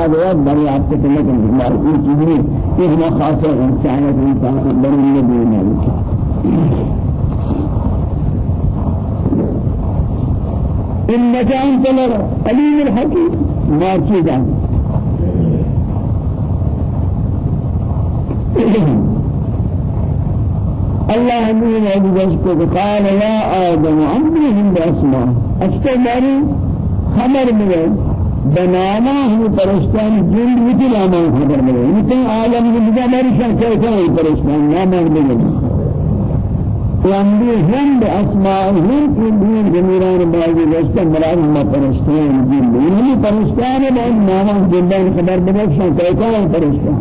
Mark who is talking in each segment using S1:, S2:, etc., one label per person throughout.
S1: بعد وقت دریافت کرنے کے بعد یہ چیزیں یہ ہم خاص انسان انسان بڑی نبی نے إنك أنت العليم الحكيم. ما تجد الله من أجلسك قال يا آدم أنبئهم بأسماء. أستمر خبر ملے بنانا ہم پرستان جن وچ لاما خبر ملے یہ عالم کی ہماری شان کیسا ہے پرستان نام ملے وأنبئهم بأسمائهم كلهم جميعان بعض جسد مراد ما پرستان جن یہ پرستان ہے بہت نام جن خبر ملے شان کیسا ہے پرستان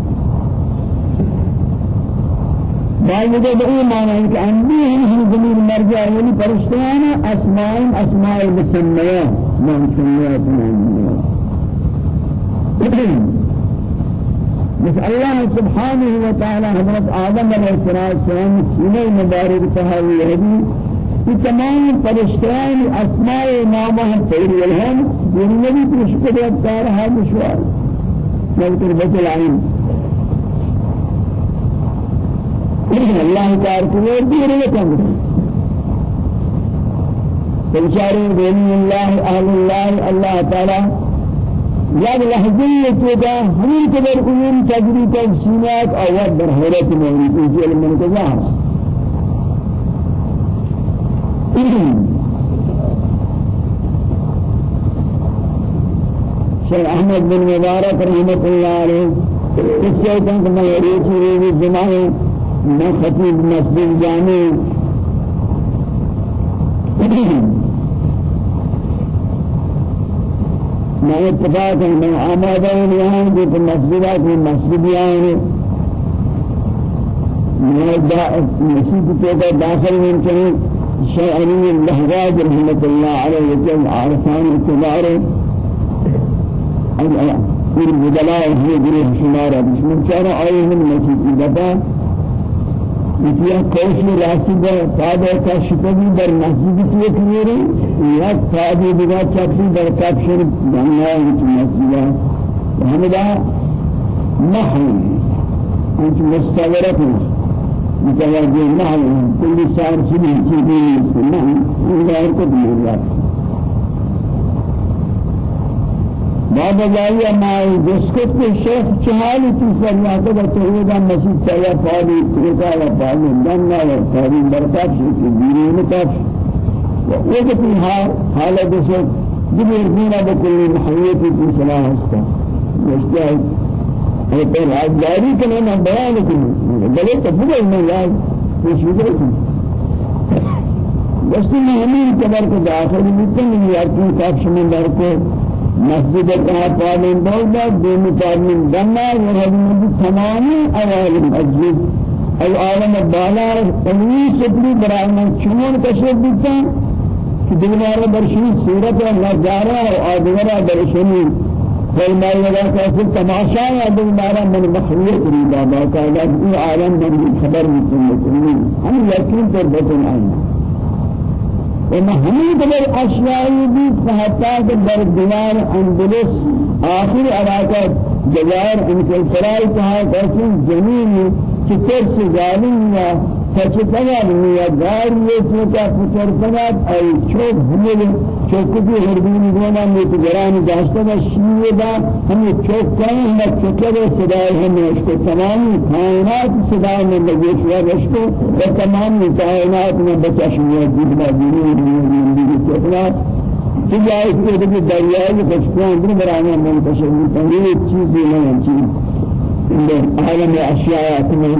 S1: بعد ده بقول معنى إنك عندي هم جميل مرجع يعني فرشتانا أسماء أسماء المسميات ما مسميات من بس الله سبحانه وتعالى حضرت آدم عليه السلام سنة مبارك تهاوي هذه في تمام فرشتان أسماء نامها خير والهم النبي تشكر أبتار هذا الشوار مذكر بطل عين الله تعالى كبير دير لكم فبشاري بين الله أهل الله الله تعالى جب لحظية كده همين كبير قيوم تجري تفسينات أو در حيرت مولي في علم الكذاب شيخ أحمد بن مبارك رحمة الله عليه قصة كما يريد في الجماعة میں خطیب مسجد جامع. میں اتفاق میں آمادہ ہوں یہاں جو کہ مسجدات میں مسجد یہاں میں مسجد کے داخل میں چاہے شیعری اللحراج رحمة الله عليه وجل عارفان اتباره پھر بدلاء ہے گروہ شمارہ بسم اللہ چارہ آئے ہیں مسجد دفعہ یا کوشی راسد ساده کاشفی در مسجد کیه کنیری یا ساده دیگر چپی در کفشن دنیا هیچ مسجد همدا نحوی هیچ مستورت متوجه نحوی کلی سار سبی چیزی نیست نحوی این دار کو دیگر بابا جائی ما جسکت کے شیخ چہالی کی سریعت کا چہیدہ مسجد چاہیا پالی ترکا یا پالی دنگا یا پالی برکات شکی دیری متاف وقت حال حالت سے دبیر دینا بکلی محیطی کی صلاح ہستا مجھتے ہے پر آجاری کنے میں بیان کنی بلے تفضل میں یاد پیشوگر کنی دستی میں ہمیں کبر کو داخل مکن یا کن کافش من در کو مسجد پالن دولا دین پالن دنا وهذه تمام اوائل المسجد ای عالم بالا تنوی سپری برائنا چون کشف دیتا کہ دیوار برشنی صورت نظارہ اور آدورہ برشنی. فرمائے لگا کہ اصل تماشا ہے دیوار من مخلوق ریدا باقاعدہ یہ عالم من خبر مکنی ہم یقین پر بتن آئیں وما همين قبل أشياء دي حتى در ديار أندلس آخر علاقة جزائر انكسرائی کہا کیسے زمین چتر سے ظالم یا فچتنا یا دار یہ چوکا پتر کنات ای چوک ہمیں چوکتی ہردین گونا میں تو گران داشتا ہے شیئے دا ہمیں چوک کریں ہمیں چکر صدای ہمیں اس کو تمامی کائنات صدای میں لگے شوار اس کو و تمامی کائنات میں بچا شوار دیدنا دینی دینی دینی چکنا جائے کہ یہ دریائے خوشبان دن برانے منتشر ہوتا ہے یہ چیز نہیں چیز عالم اشیاء میں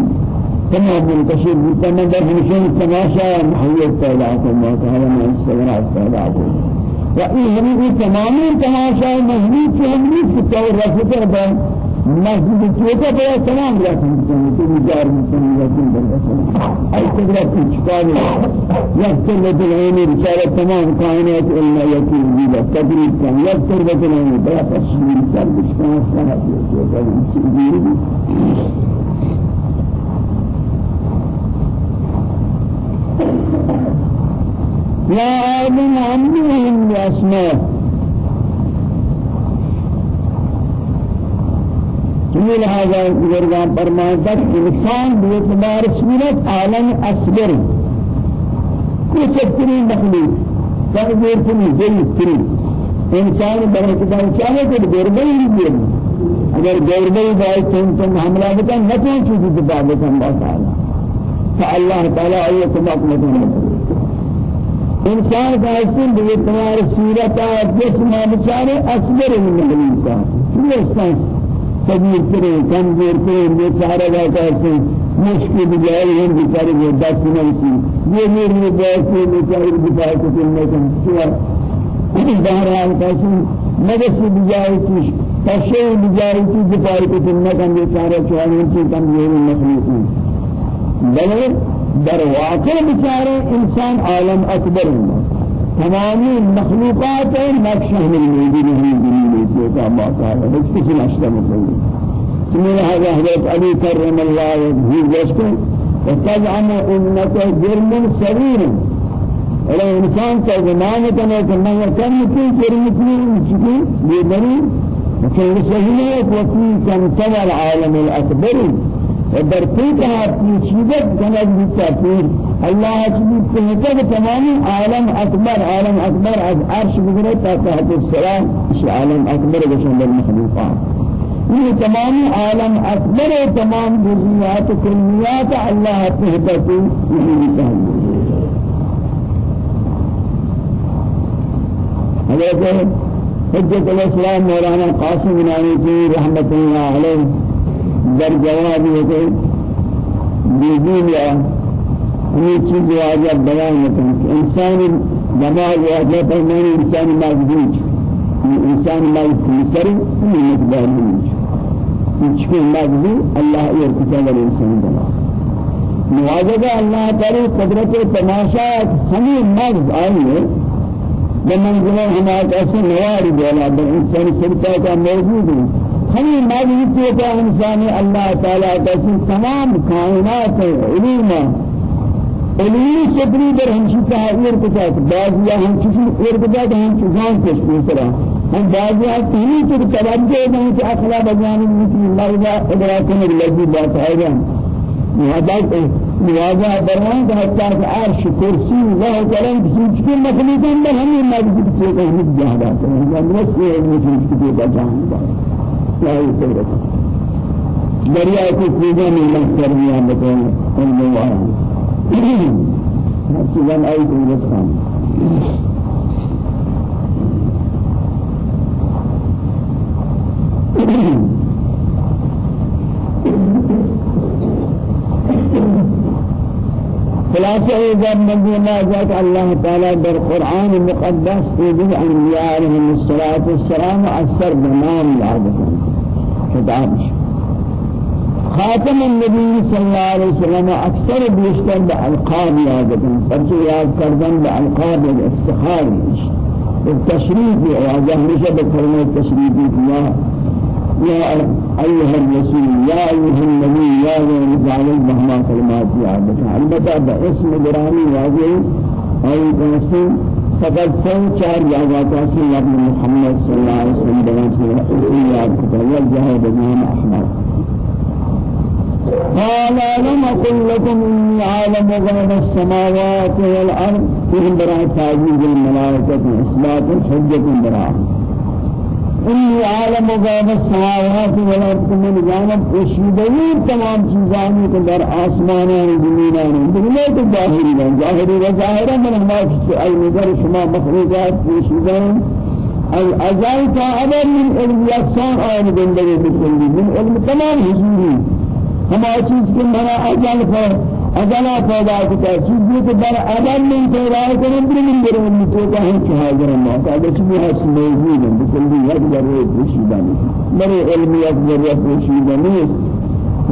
S1: تمام منتشر ہے در ہمیشہ تماشا محیط پیدا کرنا تعالی نے استغراق پیدا کرنا و تمام تماشا محیط کے ہم نے تو رسول مسجد چوکا بیا تمام رسم کنی تو میدار میکنی رسم برسم ای قدرت چکاری یک سربت العینی رسالة تمام کائنات علم یکی دیگر تدریب کن یک سربت العینی بیا تشمیل سر بشکن دیگر يا آدم عمهم بأسماء چمی لہذا بزرگان فرماتا انسان بیعتبار صورت عالم اصبر کوچکترین مخلوق برای کتاب چاہے کہ گربے ہی دیر اگر گربے باعث تم تم حملہ بتا نہ تو چیز کتاب اللہ تعالی فالله تعالی ایت مقلت انسان کا اسم بھی تمہارے صورت اور جسم بیچارے اصبر من کا یہ سنس صغیر کرے کمزور کرے بیچارہ کا ایسے مشکل بجائے ہیں بیچارے وہ دس نہیں یہ میرے بہت سے بیچارے بیچارے کو دل میں کیا بہرحال کیسے مدد بجائے کی تشے بجائے کی دفاع کو دل میں کم بیچارے چاہیے کہ کمزور مخلوق ہیں بل در واقع بچارے انسان عالم اکبر ہے تمامی مخلوقات نقش ہم الموجود ہیں دنیا میں کا باقا ہے اس کسی نشتا مطلب سمیر هذا حضرت علی کرم اللہ وجهه جسکو وتزعم انك جرم صغير الا انسان کا زمان کنا کہ میں کم کی جرم کی چکی یہ بنی صحیح ہے کہ كم تبع العالم ودر فيها في شدة جنب بالتأثير الله سبحانه وتعالى تمام عالم أكبر عالم أكبر. عرش بقدرة تحت السلام إيش عالم أكبر بشأن المخلوقات یہ تمام عالم اکبر تمام جزئیات و کلیات اللہ تحت یہ حضرت حجت الاسلام مولانا قاسم بن کی رحمت اللہ علیہ در جواب کہ بیدین یا یہ چیز واجہ بیان کریں کہ انسان دماغ واجہ پر میں انسان مغزوج انسان مغزوج سر یہ مقدار نہیں چکے مغزو اللہ یہ کتاب الانسان دماغ. مواجبہ اللہ تعالی قدرت تماشا ہمیں مغز آئیے بمنزلہ ہمارے ایسے نوار دولا بل انسان سرطہ کا موجود ہے ہمیں معلوم کا انسان اللہ تعالیٰ کا تمام کائنات علم علمی شکری در ہمشی تحریر کتاب بعض یا ہم کسی اور کتاب ہم چیزان تشکیل سرا ہم بعض یا تہنی تو توجہ دیں کہ اخلا بجانب مثل لا ادراکن الذي بات ہے محبت مواجهة برمان کا حتى کہ عرش کرسی اللہ کرم کسی کی مخلوقان در ہمیں کا ہمیں جہاں ہیں ہم نسل ہے مجد کسی کا جہاں لا يصير دریا کو پوجا میں لگ کر دیا بتائیں ان لوگوں ہر چیز آئی خلاصة إذا نبينا ذات الله تعالى در قرآن المقدس في أنبياء عليهم الصلاة والسلام أثر بنام العبد خطاب خاتم النبي صلى الله عليه وسلم أكثر بيشتر بألقاب يادتن فرشي ياد كردن بألقاب الافتخار التشريف وهذا همیشه بكلمة التشريف فيها يا أيها الرسول يا أيها النبي يا ذي عليك مهما كلمات يادتن البتة باسم دراني واجه أي تنسي فقد سن چار جاگات سے ابن محمد صلی اللہ علیہ وسلم بیان سے اسی یاد کرتا ہے جہاد امام احمد۔ قال لم أقل لكم إني عالم غيب السماوات والأرض؟ فيهم براء تعجيز الملائكة إثبات حجة براء إني عالم غيب السماوات والأرض من جانب اشيدين تمام چیزانی کے در آسمانان زمینان دنیا کے ظاہری ہیں ظاہری و ظاہرہ من ہمارے ای نظر شما مخلوقات ای اجائی تا ابر من علم یکسان آن بندگی بکلی من علم تمام حضوری. ہمارا چیز کے منا اجال پر اجالا پیدا کرتا چیز کے در آدم میں پیدا کرنے پر من در من تو کا ہے کہ حاضر اللہ تعالی چیز ہے موجود ہے بکلی یک ذرے پوشیدہ نہیں میرے علم یک ذرے پوشیدہ نہیں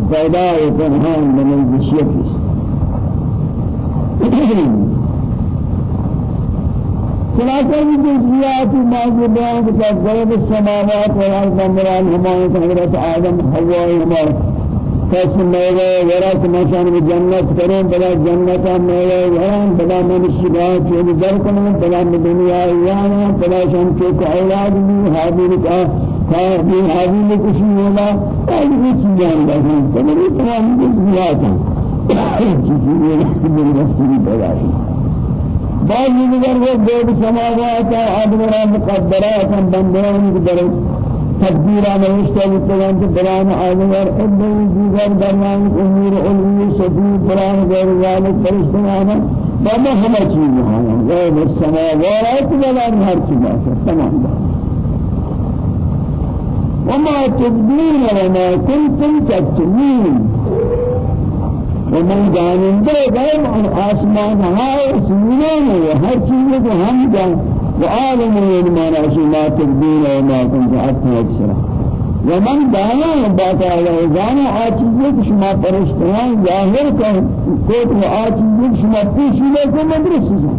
S1: پیدا ہے پنہان بنے بشیت خلاصہ یہ جزئیات موضوع بیان کہ غیب السماوات والأرض مران ہمارے حضرت آدم حوا ہمارے کس میوه ورات مشان جنت کریں بلا جنت میوه وران بلا من شبات یعنی در کنن بلا دنیا یانا بلا شان کے أولاد بھی حاضر کا فهذه هذه الكشي ولا هذه الشيء لكن تمر تمام جزئيات چیزیں من رسول پیدا بعض دیگر وہ دو سماوات ادبر مقدرات بندیان کی تقدیر نوشته بتوان که بران آدمار ادعی دیگر درمان امور علمی سبیل بران غیر ذلك فرشتنا بابا همه چیز ہیں غیر السماوات ولا ہر چیز تمام. وما تبدين وما كنتم تكتمين ومن جانب غير آسمان هاي سنين وهر کو ہم جان وعالم من ما تبدين وما كنت حتى أكسره ومن دانا باتا جانا آچیزیں کہ شما پرشتیان ظاہر کر کوت و آچیزیں کہ شما پیشی لے کو مدرس سے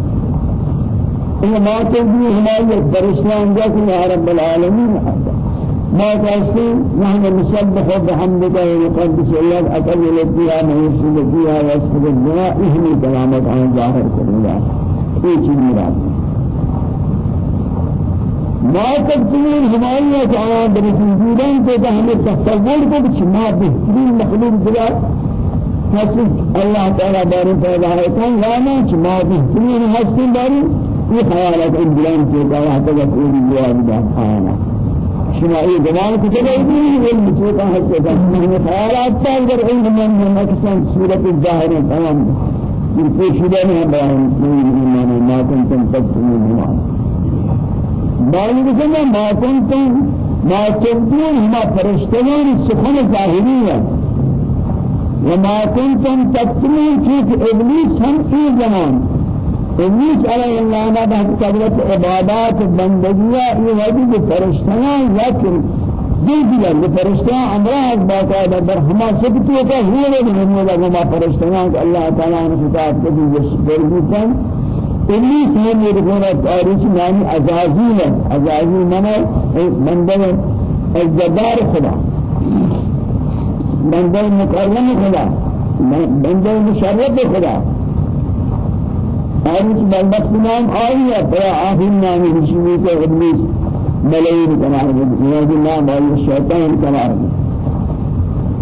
S1: یہ ما تبدی ہماری پرشتیان جا کہ یا رب العالمین ما تأسي نحن نسبح بحمدك ونقدس الله أكل لديها مهيش لديها واسفل الدنيا إهمي كلامك عن ظاهر كلها إيه چیز مراد. ما تبصير ہماری جان برسولان کو ہمیں تصور کو کہ ما بہترین مخلوق دلا حسن. اللہ تعالی بارے پیدا ہے کہ لانا کہ ما بہترین حسن داری یہ خیالات إن بلان کے اللہ تعالی پوری جواب دا آنا شما یہ زمان کو چلے بھی علم چوتا ہے کہ ہمیں خیالات تا اگر علم من من اکسان صورت الظاہر تمام یہ پیشیدہ میں بیان نہیں ما کنتم تبصرون باقی بسنا ما کنتم ما تبدون ما فرشتگان سخن ظاهری ہے وما كنتم تكتمون كيف إبليس هم في زمان إبليس على الله بعد قدرة عبادات بندگیہ یہ وجہ فرشتگان ذکر دل دیا یہ فرشتگان امراض باقاعدہ در ہما سبتوں کا ہوئے نہیں لگا ما فرشتگان اللہ تعالی نے خطاب کو دی إبليس هم يقولون تاريخ نام عزازيل عزازيل منا بندر الجبار خدا. بندر مكرم خدا. بندر مشرف خدا. تاريخ بندر نام آية بيا آخر نام رشيد کے إبليس ملايين قرار دے نام آية الشيطان قرار دے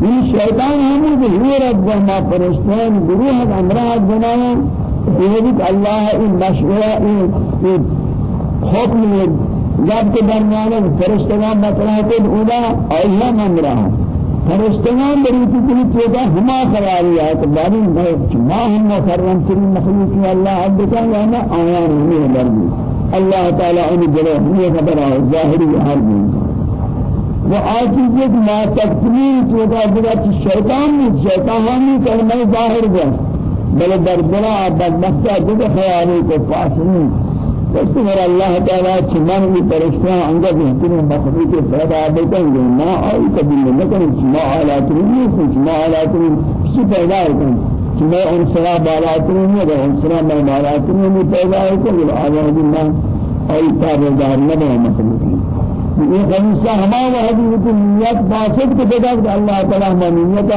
S1: یہ شیطان ہمیں جو ہوا رب ما فرشتان گروہ امراض بنایا یہ اللہ ان مشورہ ان حکم جب کے درمیان فرشتگان کو اولا اللہ من رہا فرشتگان بریتی کلی چیزا ہما خیالی آیت باری ما ہم مکرم ترین مخلوق اللہ عبد کا یانا آیان ہمیں برمی اللہ تعالی آن جلو یہ خبر ہے ظاہری ہر دین وہ آچیز ایک ما تکتمین چیزا بگا شیطان نہیں شیطان ہمی کلمہ ظاہر گئے بل در بنا بدبخت دیگر خیالی کو فاسنی فاستمر اللہ تعالی چمان کی پرشتیاں انگا بہترین مخلوق پیدا بکن ما آئی قبیل نکن چما حالات نہیں چما حالات کسی پیدا کن چما انسرا بالات نہیں ہے انسرا میں بالات نہیں پیدا کہ آئی تابعدار نہ بنا مخلوق یہ خمسہ ہمارا حدیث نیت باسط کے پیدا اللہ تعالی ہماری نیت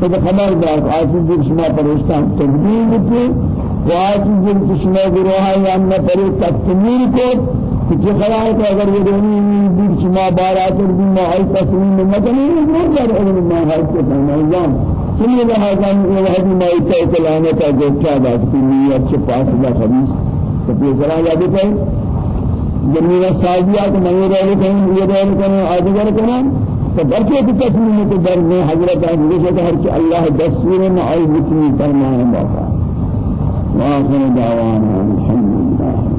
S1: تو خبر دار آسیب جب شما پرشتان تقدیم بکی و آسیب جب شما گروہ یا اندہ پری تکمیل کو کہ ہے اگر یہ دونی دیر شما بارات بھی ما ای تسلیم مدنی ضرور در علم ما ہے کہ نظام چلیے لہذا یہ حدیث ما ای کلانے کا جو بات کی نیت سے فاصلہ خبیث. تو یہ ذرا یاد ہے جمعیت سازیات میں یہ رہے کہیں یہ رہے کہیں آدھگر کریں فبركة التسليم تدر من حضرت عزيزة هرش الله دستور معي بكني فرمان باقا وآخر دعوانا الحمد لله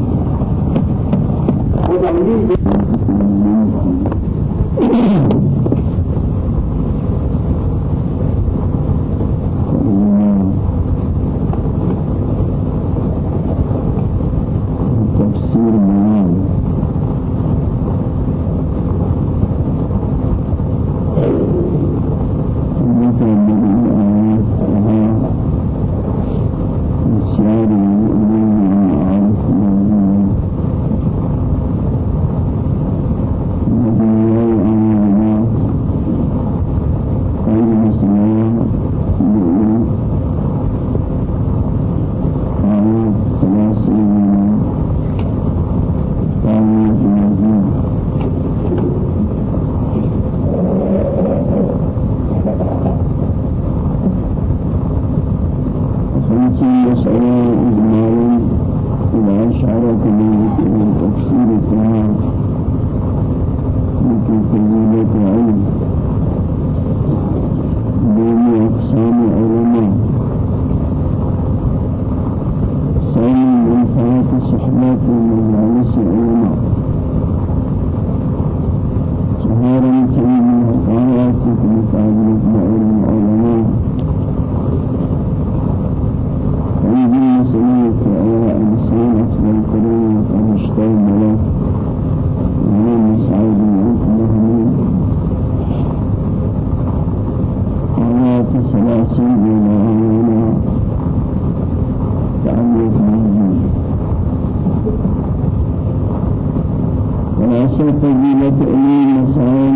S1: فضيلة علم مسائل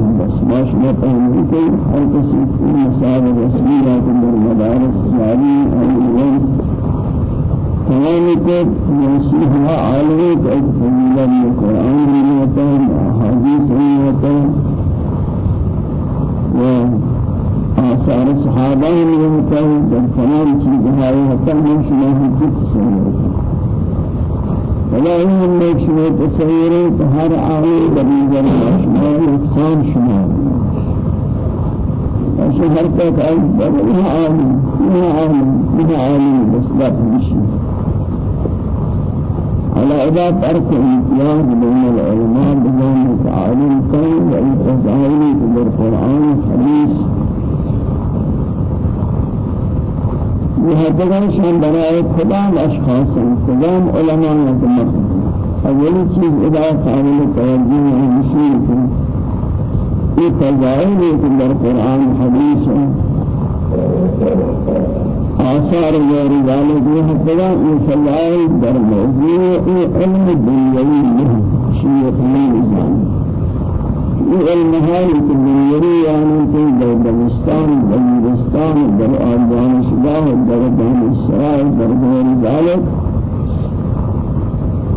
S1: الكون العالم بس ما شمعهم كيف هر كسي مسابة رسمية في المدارس جاري أو الوقت تمام کو منسوخ عالم کو فضیلت القرآن بھی ہوتا ہے احادیث بھی ہوتا ہے وآثار الصحابة من المتاهم تمام ولا شما تصور هر آية بمجر شما نقصان شما عشان هر تك أي عالم ما عالم ما عالم بس لا تمشي على أداة ترك الامتياز بين العلماء بين العالم كان والفزائل في القرآن الحديث وهذا شان براءة خدام أشخاص خدام علماء نظمت أول چیز إذا قابل توجيه المشير في فزائل في القرآن الحديث آثار غير ذلك حتى يفعل در موضوع علم الدنيوي له شيء من الزمان علم هاي الدنيوي يعني في دمستان بلوچستان در آبان شداه در دام السراء در غير ذلك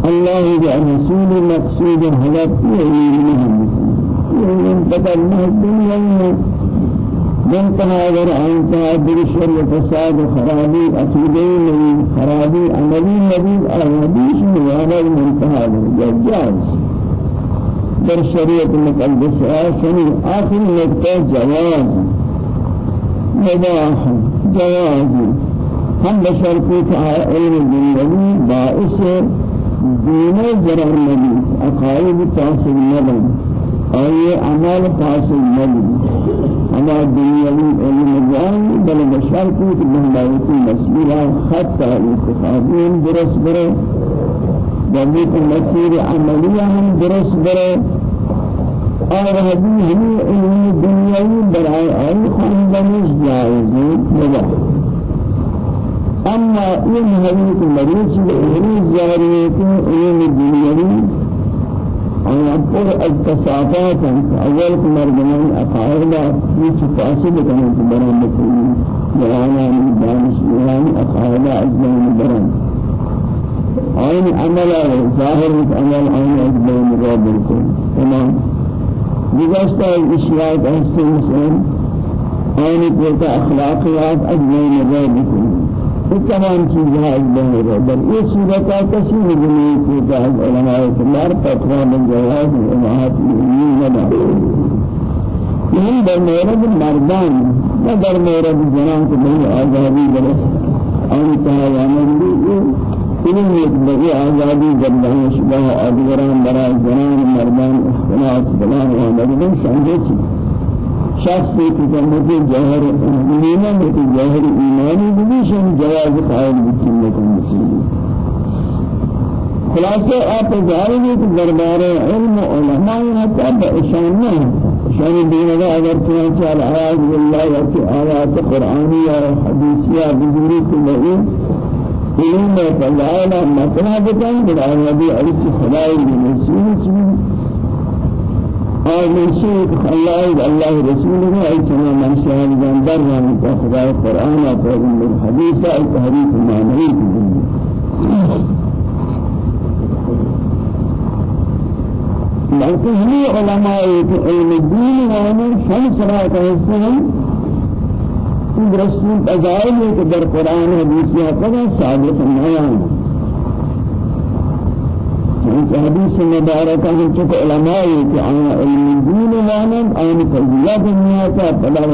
S1: الله برسول مقصود هدف علمهم علم بدل الدنيا منتهى ور انتهى بالشر وفساد وخرابي نبي خرابي عملي نبي أحاديث وهذا منتهى جائز در شريعة المقدسة سني آخر نقطة جواز. مباح جواز. هم بشرط علم الدنيوي باعث دين زرع النبي أقارب تاصل النبي أي عمل تاصل النبي أما الدنيا علم الجان بل بشرط من بايت مسيرة حتى الاتخاذين درس بره جميع المسير عملية هم درس بره اور هذه هي الدنيا برای آن خاندانش جائز مباح أما این حدیث مریض به علم جاریت علم الدنيا أنا أقول التصافات أول مرجمان أقارب في تفاصيل كمان تبرم بكل جوانا من دانش جوان أقارب أجمل برم عين عمل ظاهر عمل عين أجبر مراد بالكل. تمام. بجاشتا الإشياء تحسن مسلم عين قلت أخلاقيات أجبر مراد بالكل. تمام چیزیں اجبر مراد بل یہ صورتہ کسی مجمعی قلت علماء کمار فتوى من جواز امہات المؤمنین لنا یہی در مورد مردان نہ در مورد جنان کو نہیں آزادی بلے آنی کہا یعنی علم یک بغی آزادی جبدان شبه آدگران برای زنان مردان اختلاط بلان و مردان سمجھے چی؟ شخصی کی جمعتی جوہر ایمان ہے کہ جوہر ایمانی بلیشن جواز قائل بکنت المسلمين خلاصہ آپ ظاہر ہے کہ دربار علم علماء حتی باشان نہ شان دین اگر چنانچہ الآیات بالله یا آیات قرآنیہ حدیثیہ بزرگی کو علم فضائل مطلب بتاعي بدأ نبي عليك خلائل المسلمين شنو آه شيء خلائل الله رسوله أي كما من شاهد جندر من خدای القرآن أو من الحديث أو تحريف المعنوي في الدنيا لكن هني علماء علم الدين وعلم شمس رأيت السلام درستی فضائل ہے کہ در قرآن حدیث یا قدر ثابت نیان کہ حدیث مبارکہ ہے کہ علماء دین وانم آن فضیلت دنیا کا فلا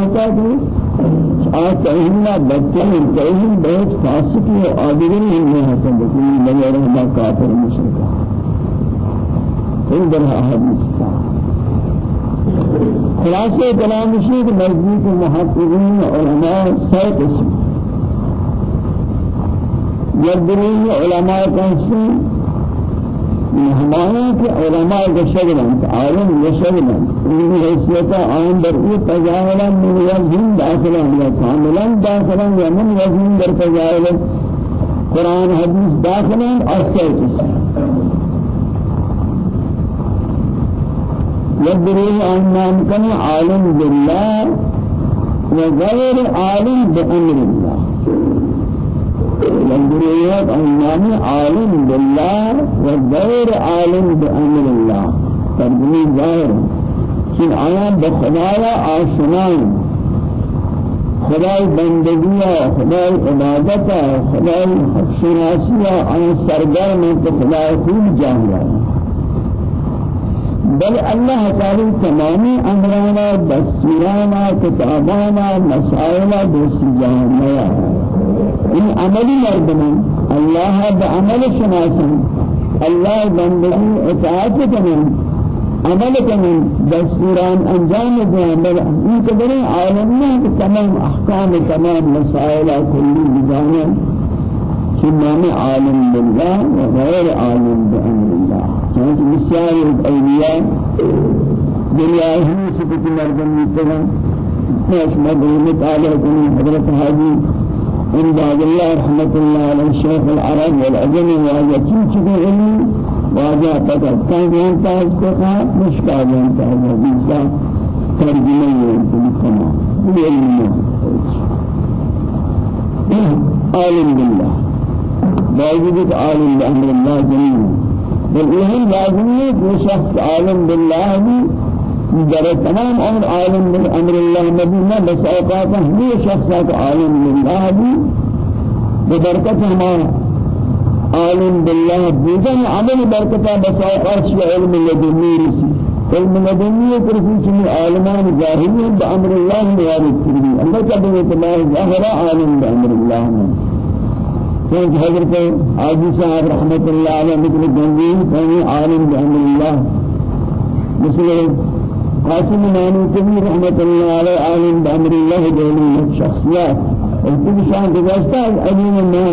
S1: ہوتا کہ آج تہیننا بچے ہیں تہین بہت فاسقی و آدگری نہیں ہوتا بکلی لگے رہنا کافر مشرکہ۔ ان در حدیث کا۔ كلام الشيخ نزدیک محققین علماء سه قسم يدرين علماء كنسي کے علماء شغلن عالم شغلن ان حیثیت عام در یہ تجاہلا من یزین داخلا یا کاملا داخلا یا من یزین در تجاہلا قرآن حدیث داخلا قسم يدري أن كان عالم بالله وغير عالم بأمر الله. يدري أن عالم بالله وغير عالم بأمر الله. ترجمة ظاهر. كن آية بخدايا آشنائي خدای بندگی خدای عبادت خدای شناسی آن سرگرم خدای خوب جاهل بل الله تعالى تمامي أمرانا دستورانا كتابانا مسائل دستجانا إن عمل مردمان الله بعمل شناسا الله بندگی اطاعت کنن عمل کنن دستوران انجام دیں بل این قدر عالم میں تمام احکام تمام مسائل كل بجانب كما عالم بالله وغير عالم بأمر الله كانت مثال الأولياء دنيا هي سبت مردم مثلا ماش مدرمة على كل حضرة هذه إن بعد الله رحمة الله على الشيخ العرب والأجم وهذا كم كذا علمي وهذا قد كان ينتهز بقى مش كان ينتهز بيسا ترجمة ينتهز بالعلم عالم بالله باوجود عالم بأمر الله جميعا. بل يهم لازمي کہ شخص عالم بالله در تمام أمر عالم بأمر الله نبی نہ بس اوقات ہمیں شخص عالم بالله بھی بدرکت ہمارا عالم بالله بودن. عمل برکتا بس اوقات علم لدنی رسی علم لدنی کرسی چنی عالمان ظاہری بأمر الله موارد کرنی اللہ تعالی الله ظاہر عالم بأمر الله كان حضرت عادي صاحب رحمة الله عليه مثل كان عالم بأمر الله مثل قاسم نانو كبير رحمة الله عليه عالم بأمر الله دولي الشخصيات وكل شان تجاستا علم ما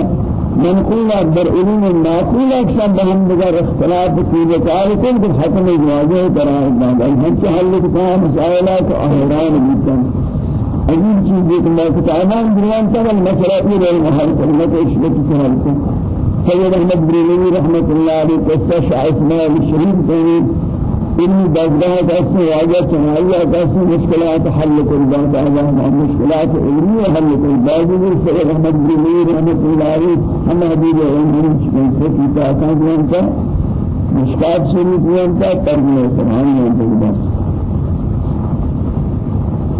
S1: منقولة بر علم معقولة شان بهم بغير اختلاف في ذكاء كل حكم جواجه ترى بعد الحج حل كتاب مسائلات أهران جدا عجیب چیز ہے کہ میں کتابان دنیان تک المسئلہ یہ ہے محل اشبت سہل کو سید احمد بریلوی رحمت اللہ علیہ قصہ شاہ اسماعیل الشریف کہنی علمی دزگاه کسی واجه چنائی کسی مشکلات حل کر بعد آجا مشکلات علمی حل کر بعد بھی سر رحمت بلی رحمت اللہ ہم حبیب علمی چکن کی تاکان دیانتا مشکلات شریف دیانتا تربیہ قرآن دیانتا بس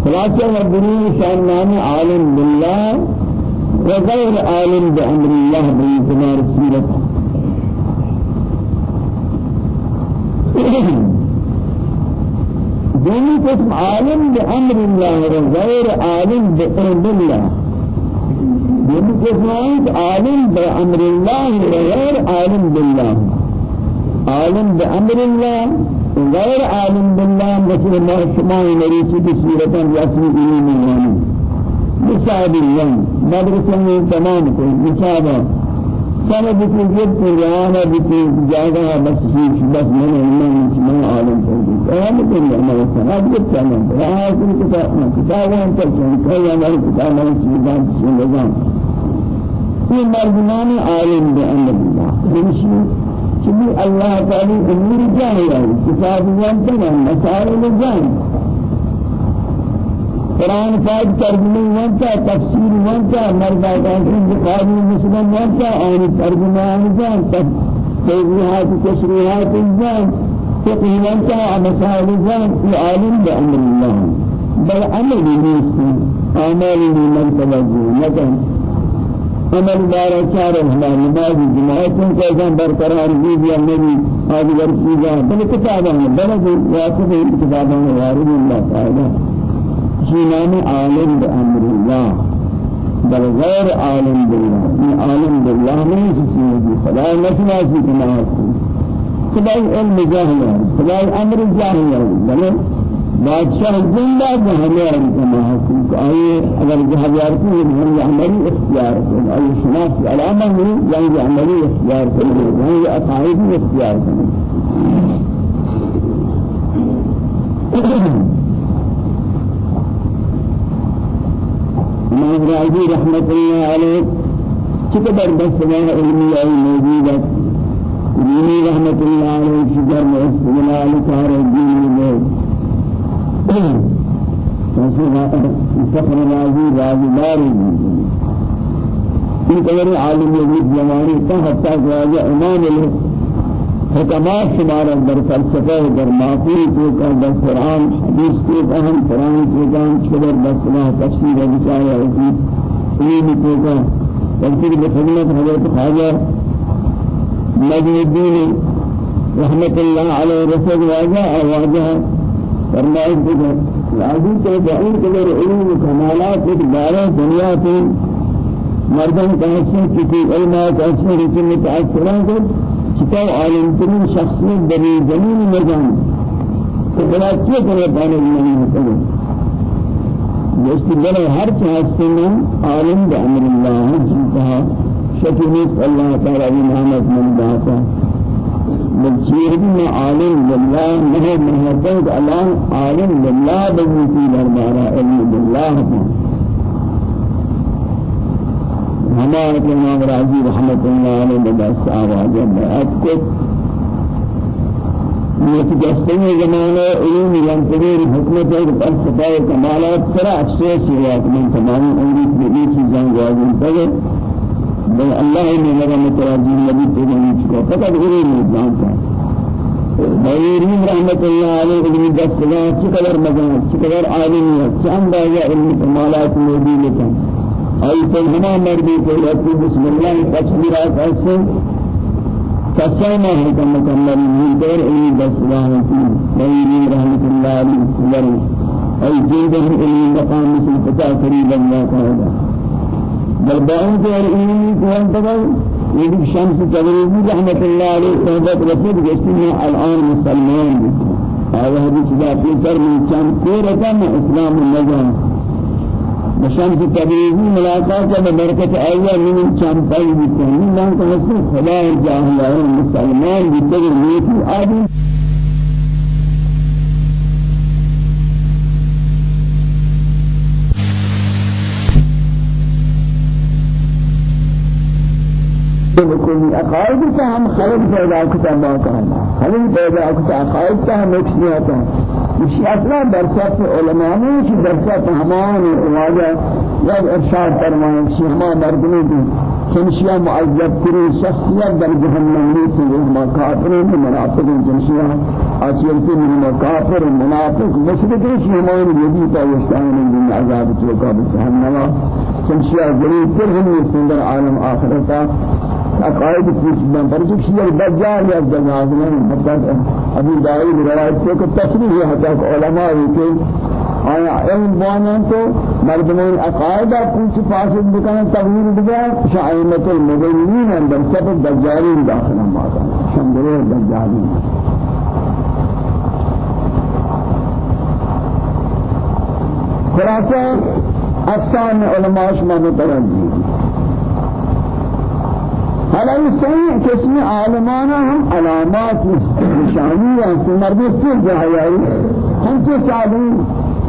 S1: خلاصہ مدنی شان نام عالم بالله وغير عالم بأمر الله بإذن رسولته دونی قسم عالم بأمر الله وغير عالم بأمر الله. دونی قسم عالم بأمر الله وغير عالم بالله عالم بأمر الله وغير عالم بالله مثل ما شما نريد بسورة رسم إلي من يعني مثال اليوم مدرسة تمام كل مثال سنة بكل جد قرآن بكل جاگہ بس شیش بس من علم من عالم تنجي قيام الدنيا ما سنة جد سنة راه كل كتاب كتاب أنت كن كي أمر كتاب من سيدان سيدان في مرجمان عالم بأن الله بمشي شبي الله تعالى أمور جاهل كتاب ينتهي مسائل جاهل قرآن پاک ترجمه وانتا تفسیر وانتا مردا کافر بخاری مسلم وانتا آن ترجمه آنجان تفسیرات تشریحات انجان فقه وانتا مسائل انجان في عالم بأمر الله. بل عمل نيسي آمال من توجه لكن عمل دار چار ہمارا نماز جماعتوں کا جان برقرار بھی دیا نبی ورسی جا بل کتاباں بل واقف کتاباں وارد اللہ تعالی نام عالم بأمر الله بل غير عالم بالله من عالم بالله من سيدي خدا نسماسي كما خدای علم جاهل خدای أمر جاهل بل بادشاہ زندہ جہانے کما حقوق آئے اگر جہاں کو ہم عملی اختیار کریں۔ اور شناس علامہ ہے یعنی عملی اختیار کریں۔ یعنی عقائدی اختیار کریں۔ امام راضي رحمة الله عليه. كتبر بس ما علمي أي موجودة ديني رحمة الله عليه شجر استغلال كار الدين الموت فسر راضي راضي داري في قدر عالم يجيب زماني حتى جاء إمام له حکمات شمار در فلسفه در معقول کو کا در قرآن حدیث کو اہم قرآن کو کا شبر بسنا تفسیر بچایا ہوتی علم کو کا تفسیر بخدمت حضرت خواجہ نجم الدین رحمت اللہ علیہ رسول واجہ واجہ فرمائے کہ لازم تو بعین قدر علم کمالات ایک بارہ دنیا سے مردم کا حسن کی علمات حسن رسول متأثران کو كتاب عالم ترين شخصي بني زمين مجان فبلا كيف كنا بان المني مثلا جست بلا هر شخص عالم بأمر الله جلتها شكرنيس الله تعالى محمد من ذاته بشير بن عالم بالله نه محبت الله عالم بالله بنتي دربارا علم بالله ہمارے امام راضی رحمت اللہ علیہ بدست آواز بیعت کو یہ جسمی زمانے علم ینتظر حکمت کہ صفاء کمالات سرا افسوس ہوا کہ من تمام عمری کی یہ چیزاں جازم پڑے بل اللہ نے میرا متراجی نبی تو نہیں چکا فقط علم جانتا بيرين رحمة الله عليه ابن دستگاه چقدر مجان چقدر عالمیت چند آیا علم کمالات موجود أي تنهما مردي في بسم الله تفسيرات أسن تسمى هكذا مكمل من دور إلي بس في غيري رحمة الله عليه وسلم أي جيده إلي مقام مثل فتاة قريبا ما كان بل باهم دور كون تقل يدك شمس تبريزي رحمة الله عليه صحبت رسول جسمنا الآن مسلمان. هذا حديث في سر من كان كورة إسلام النجاة بشمس تبریزی ملاقات کا برکت آیا من چمپائی من کا حسن خدا جاہل ہے مسلمان بیتے ہیں نیکی بالکل عقائد کا ہم خلق پیدا کرتا ما کرنا خلق پیدا کرتا عقائد کا ہم ایک ہوتا مشي أصلا درسات علماء نے کہ درسات ہمان واجہ یا ارشاد فرمائے کہ ہما مردوں کی شمشیا معذب کرے شخصیت در جہنم میں سے ہما کافر منافق شمشیا اچھل کے کافر منافق مشرک ہمان یہ بھی پاکستان میں عذاب تو کا جہنم شمشیا ضرور تر ہم در عالم آخرتا. عقائد پوچھنا فرض شیء الدجال یا دجال میں ابھی دائی روایت سے کہ تصریح ہے حتی علماء کے آیا علم بانان تو مردمان عقائد پوچھ فاسد بکن تغییر بگا شعائمت المدلین اندر سب دجالین داخل ہم آتا شمدر دجالین خلاصہ اقسام علماء شما متوجہ حالا صحیح قسم عالمانا ہم علامات نشانی ہیں سمردی پھر جہائی ہم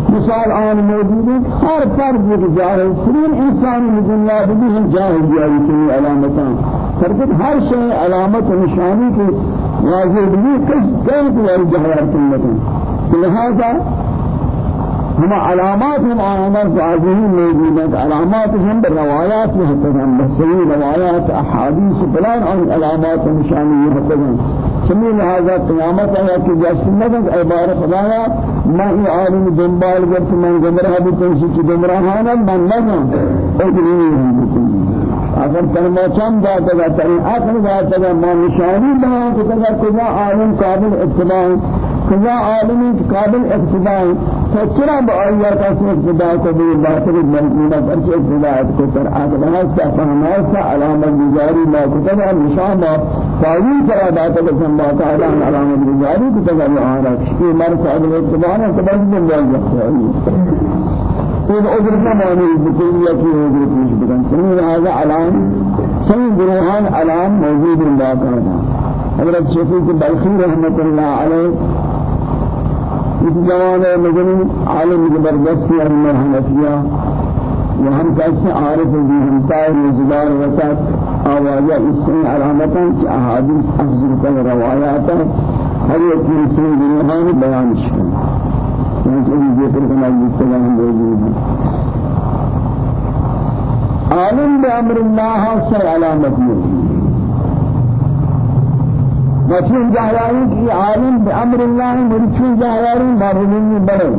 S1: مثال آن موجود ہے ہر فرد ایک جاہل ترین انسان دنیا بھی ہم جاہل جاری کی علامتاں. فرقت ہر شيء علامت نشانی کی واضح بھی کس کہ جہل سنت لہذا هم علامات هم علامات ظاهرين موجودة علامات هم بالروايات يحتضن بسيء روايات أحاديث فلان عن علامات نشانية يحتضن سمي هذا قيامت ہے کہ جیسے مدد عبارت خدایا میں عالم دنبال گرت من گمراہ بھی تنسی گمراہانا من لگا اجلی اگر چند داتا گا تنین أقل داتا گا ما نشانی بنا کتا گا عالم قابل اتباع کجا عالمی قابل اقتداء فچرا بآیا کا سے اقتداء کو بھی باطل ملکونہ پر سے اقتداء کو پر عقل ہستا فهم ہستا علامت گزاری ما کتب نشان ما فاوی سرا داتا لکن ما تعالی علامت گزاری کتب آرا یہ مرد قابل اقتداء ہے قبل من جائے این عذر نمانی بکلیت کی حضور پیش بکن سمین هذا علام سمین گروهان علام موجود باقاعدہ حضرت شفیق بلخی رحمت اللہ علیہ. اس زمانے مدنی عالم زبردستی احمد حنفیہ وهم كاسي عارف بھی ہمتا روزگار وقت آوازہ اس سے علامتاں کہ احادیث افضل کا روایات ہر ایک انسان گروہان بیان شکن یہ ذکر کرنا مستقل موجود ہے عالم بأمر الله سر علامت وچون جاہیاری کی عالم بأمر اللہ مرچون جاہیاری مرمین بڑے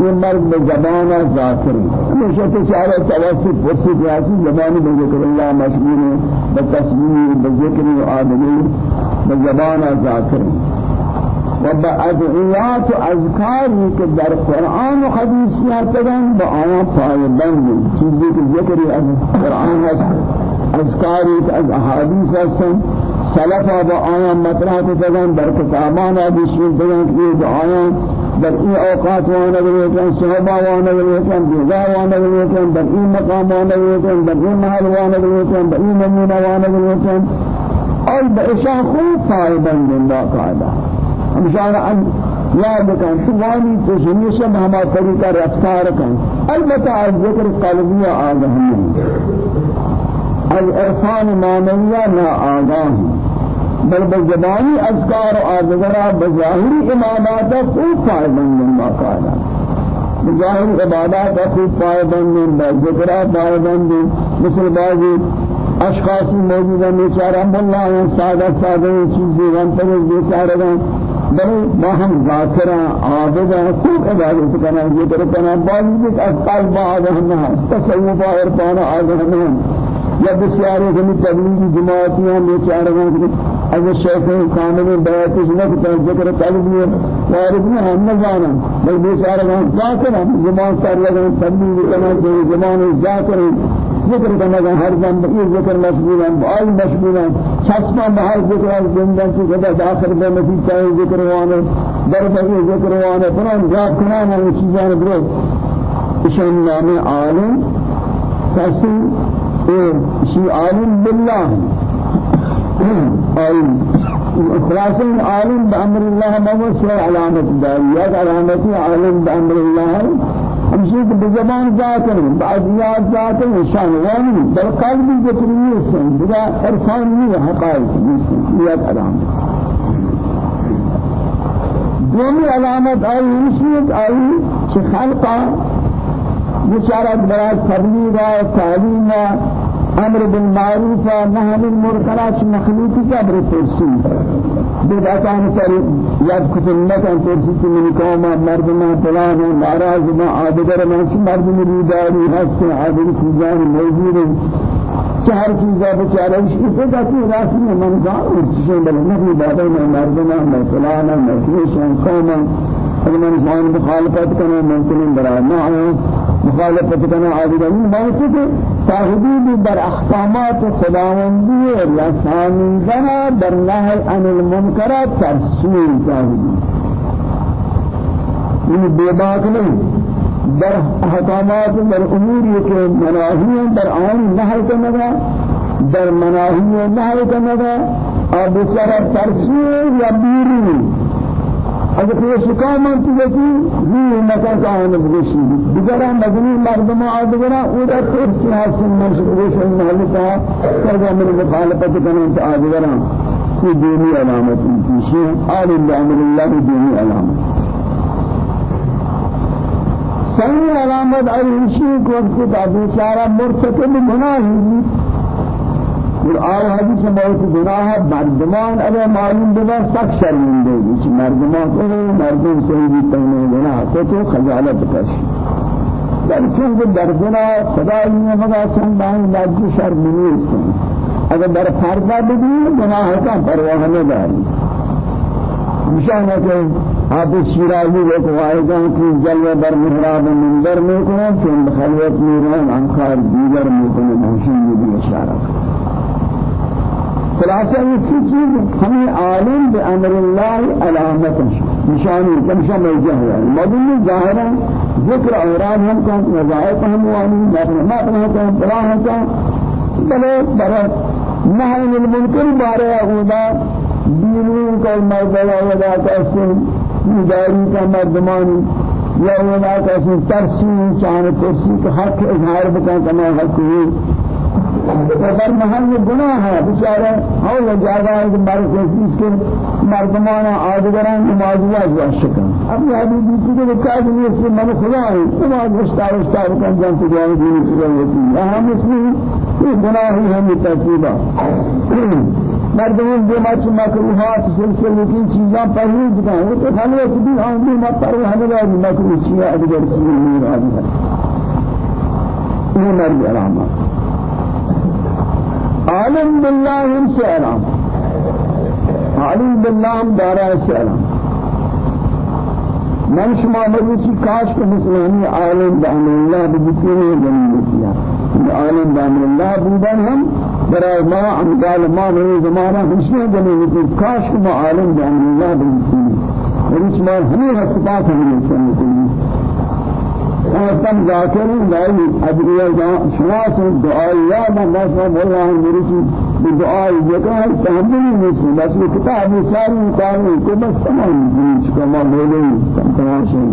S1: یہ مرد بزبان ذاکری ہمیشہ تو چارہ توسط فرسی قیاسی زبانی بذکر اللہ مشغول بتصویر بذکر آدمی بزبان ذاکری و بأدعیات و اذکاری که در قرآن و حدیث یارتگن با آیا پایبند چیزی که ذکری از قرآن هست اذکاری که از احادیث هستن سلف با آیا مطرح تگن در کتابان بشیر تگن که آیا در این اوقات وأنا بلیکن صحبا وأنا بلیکن بیزا وأنا بلیکن در این مقام وأنا بلیکن در این محل وأنا بلیکن در این نمونه وأنا بلیکن اور بإشاء خوب فائدن من باقاعدہ ہمشان ان یاد کن شوانی تو ہمیشہ ہمارا طریقہ رفتار کن. البتہ ذکر قلبی آگاہی الارفان معنویہ نا آگاہ بل بزبانی اذکار و آدگرہ بظاہری عبادات خوب فائدند باقاعدہ بظاہر عبادات خوب فائدند بذکرہ فائدند مثل بعضی اشخاصی موجود ہیں بیچارہ اللہ ہیں سادہ سادہ چیزیں غنطر بیچارہ بل ما هم ذاکرہ عابدہ خوب عبادت کرنا ذکر کرنا۔ بعضی بھی از قلب آدھا ہم تصوف عرفان آدھا ہم یا بسیاری ہمیں تبلیغی جماعتیاں بیچارے ہیں از شیخ کامل بیعت نہ کہ ذکر طالب نے وارد نہ ہم نہ جانا بل بیچارے ہیں ذاکر ہم زمان کر لگے تبلیغ کرنا کہ زمان ذاکر ذکر کرنا ہر دم یہ ذکر مشغول ہیں آل مشغول ہیں شخص بہر ذکر از زندہ کی خدا داخل بے مسیح چاہے ذکر وانے در بے ذکر وانے فلان رات کنا میں چیزاں برو اشان نام عالم فاسي شي عالم بالله. عالم خلاص عالم بأمر الله ما هو سر علامة داريات علامة عالم بأمر الله. همشي بزبان ذاكر بعضيات ذاكر نشان واني بل قلبي ذكرني السن بلا عرفاني حقائق نيات علامة. دومی علامت آئی نشید آئی چه خلقا؟ بشارت برای تبلیغ تعلیم أمر بالمعروف نهي عن المنكرات مخلوق جبر ترسي بدعتان تر يد كتنك ان ترسي من قوم مردنا فلان ناراض ما عابدر ما مرد مريداري هست عابد چیزان موجود. چهار چیزا بچاره پیدا کی راسی میں منظار اور چیزیں بل نہیں بابا میں مردنا میں فلان میں کیشن قوم اگر من مخالفت کرنا ممکن برای نہ مخالفت کرنا عادی بات ہے تحدید در احکامات خداوندی رسانیدن در نهی عن المنکرات ترسول تحدید این بیباک نہیں در احکامات در امور کے مناہی در آن نهی کرنا در مناہی نهی کرنا اور بیچارہ ترسول یا بیرون. اگر کوئی شکام بچی یہ مکان کا ہے بگشی. دیگر مدنی مردم آدگرا اور پھر سیاسی منشق بگش محل کا کرجا من مخالفت کرنے تو آدگرا یہ دینی علامت پیشے آل أمر اللہ دینی علامت. صحیح علامت علیشی کو وقت کا بیچارہ مرتکب گناہ آل حدیث موت گناہ مردمان اگر معلوم بنا سخت شرمندے اس مردمان کو مردم صحیح بھی تہنے گناہ کو تو خجالت کش۔ در چون در گناہ خدای نے مگا باہم لاجی شرمنی است اگر در فردا بدی گناہ کا پرواہ نہ داری۔ نشان ہے کہ حافظ شیرازی کو قواعدوں کی جلوہ بر محراب منبر میں کو چند خلوت میں رہن انخار دیگر میں کو محسن بھی اشارہ۔ خلاصہ اسی چیز ہمیں عالم بأمر اللہ علامت نشانی کمشہ موجہ ہے مدن ظاہرہ ذکر اوراد ہم کا وظائف ہم وانی محرمات ہم کا بلا ہم کا بلے برا نہی المنکر بارے اغودا دینوں کا مردلا ودا کا سن مداری کا مردمانی. یا ودا کا سن ترسی چاہنے ترسی کا حق اظہار بکا کما حق ہوئی در محل گناہ ہے۔ بیچارے اور جگہ ہے کہ مر کوشش کے مردمان آدگران نمازیہ جو شکن اب یہ حدیث کی کہ کاج نہیں سے من خدا ہے نماز مستار مستار کن جان تو جان کی ہوتی ہے ہم اس میں یہ گناہ ہی ہم ترتیبا مردمان جو مچ مکروہات سلسلے کی چیزاں پرہیز کا وہ تو خلوت بھی ہم بھی مت پر ہمیں مکروہ چیزیں آدگر چیزیں نہیں راضی ہے یہ مرد علامات۔ عالم بالله هم سلام عالم بالله هم دارا سلام من شما مروچی کاش کہ مسلمانی عالم بأمر الله بجتنے جنتیا عالم بأمر الله بودن هم برای ما امثال ما من زمانہ ہمشہ جنتی کاش کہ عالم بأمر الله اور اس میں ہمیں صفات ہمیں سمجھیں خواستم ذاکرین دایی ادریه شناس دعای یاد انداز ما مولا مرچی بدعای ذکر تحملی نیست بس یہ کتاب ساری کاری کو بس تمام جنس کو ما بولے تمام شيء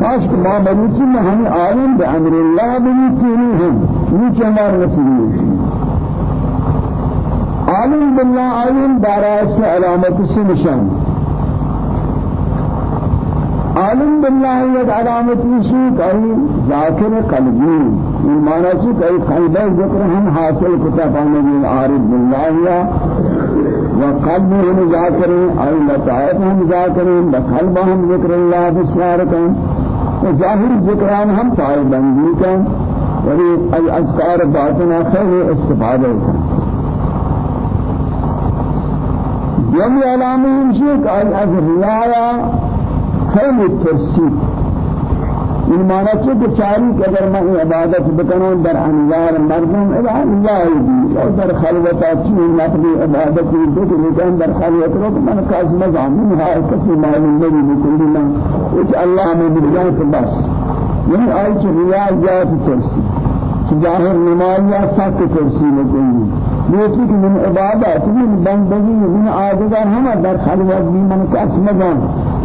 S1: کاش کہ ما مرچی میں ہمیں عالم بامر اللہ بنتینی ہیں یہ چمار نصیب عالم بالله عالم دارا سے علامت سے نشان۔ عالم بالله یک علامتی شی کئی ذاکر قلبی ایمان شی کئی قلب ذکر ہم حاصل پانے گی عارف بالله یا وقلب ہم ذاکر ای لطائف ہم ذاکر بقلب ہم ذکر اللہ بسیار کن ظاہر ذکران ہم پائے بندی کن ولی اذکار باطنہ خیر استفادہ کن یوم علامی ہمشی کہ خیلی ترسی. این معنی چه که چاری که اگر من عبادت بکنم در انوار مردم إلى الله دی أو در خلوت چی نقلی عبادتی بکنم در خلوت رو من کاز مزامین ها کسی معلوم نبی بکلی من ایک اللہ میں بجان تو بس. یعنی آئی چه ریاض ذات ترسی ظاهر نماز یا سخت ترسی بکنی یہ کہ من عبادت من بندگی من عادت ہم در خلوت بھی من کس مدن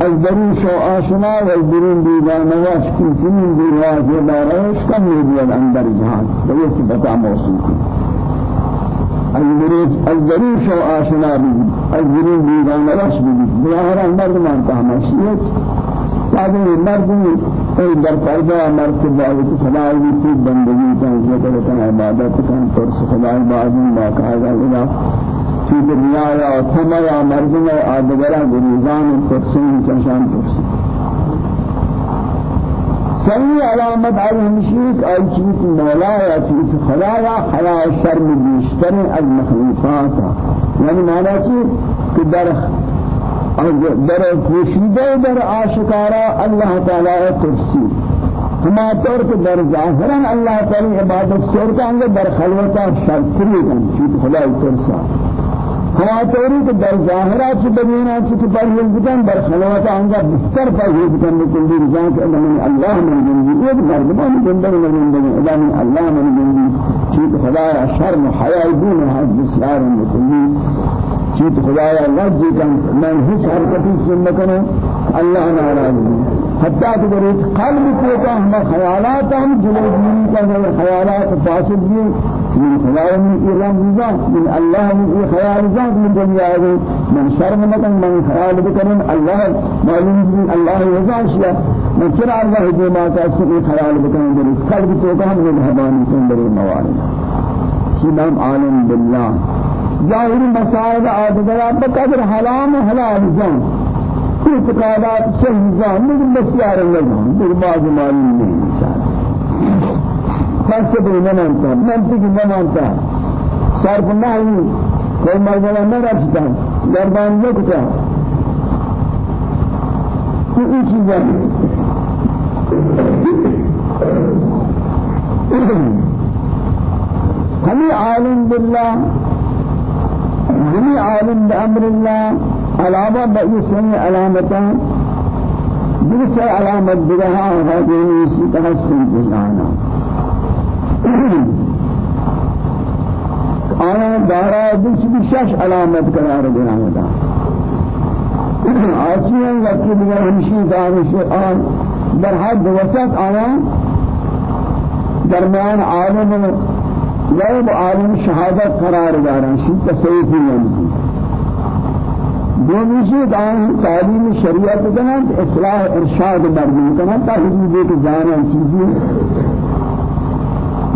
S1: از دروش و آشنا و درون دیگر نواش کی چنین دیرواز دارش کم نیدید اندر جهان. و یہ صفتا موصول کی از دروش از دروش و آشنا بھی از درون دیگر نواش بھی ظاہرا مردمان کا ہمشیت سادے مردی ای در پردا مرد باوت خدای کی بندگی کا ذکر کا عبادت کا ترس خدای بازن با قاعدہ لگا في دنیا یا تھما یا مرد میں آدگرا گریزان ترسین چشان ترسین سنی علامت على المشرك أي چیت مولا یا چیت خدا یا حیا شرم بیشتر از مخلوقات. یعنی معنی چی؟ کہ در در پوشیده در آشکارا الله تعالی ترسی ہما طور کہ در ظاہرا اللہ تعالی عبادت سورتا در خلوتا شرطری کن چیت خدای ترسا ہما طوری کہ در ظاہرا چی بنینا چیت پرہیز کن در خلوتا ہنگا بہتر پرہیز کن بکل دی رضان کہ اللہ من جنگی ایک مردمان زندگی من جنگی اللہ اللہ من جنگی چیت خدای شرم حیاء دون حد بسرار بکلی چیت خدایا رجی کن. من هیچ حرکتی چین نکنه الله ناراض حتی کہ در قلب کو کا ہم خیالات ہم جلوی کا خیالات فاسد بھی من خدای من ای رمزا من الله من ای خیال ذات من دنیا من شرم نکن من خیال بکنن الله معلوم من الله وزا شیا من چرا الله جو ما کا سبھی خیال بکنن در قلب کو کا ہم مہربانی موارد۔ سلام عالم بالله ظاهر مسائل آدگرا بقدر حلام حلال زن۔ اعتقادات صحیح زن لیکن بسیار نظام در بعض معلوم نہیں انسان۔ فلسفه نمانتا منطق نمانتا صرف نحوی کوئی مرگلہ نہ رکھتا گردان نکتا یہ چیزیں ہمیں عالم بالله جميع عالم بأمر الله علاوة بأي علامتان جلس علامة بها وهذه تحسن بشانا آیا دارا دوش بشش علامت قرار دینا ہوتا آچیان وقتی دیگر ہمشی دارش آن در حد وسط آیا درمیان عالم غيب عالم شهادت قرار دارن شی تصویف نمیزی. دومیشی دان تعلیم شریعت کنند اصلاح ارشاد مردم کنند تا حدود ایک زانن چیزی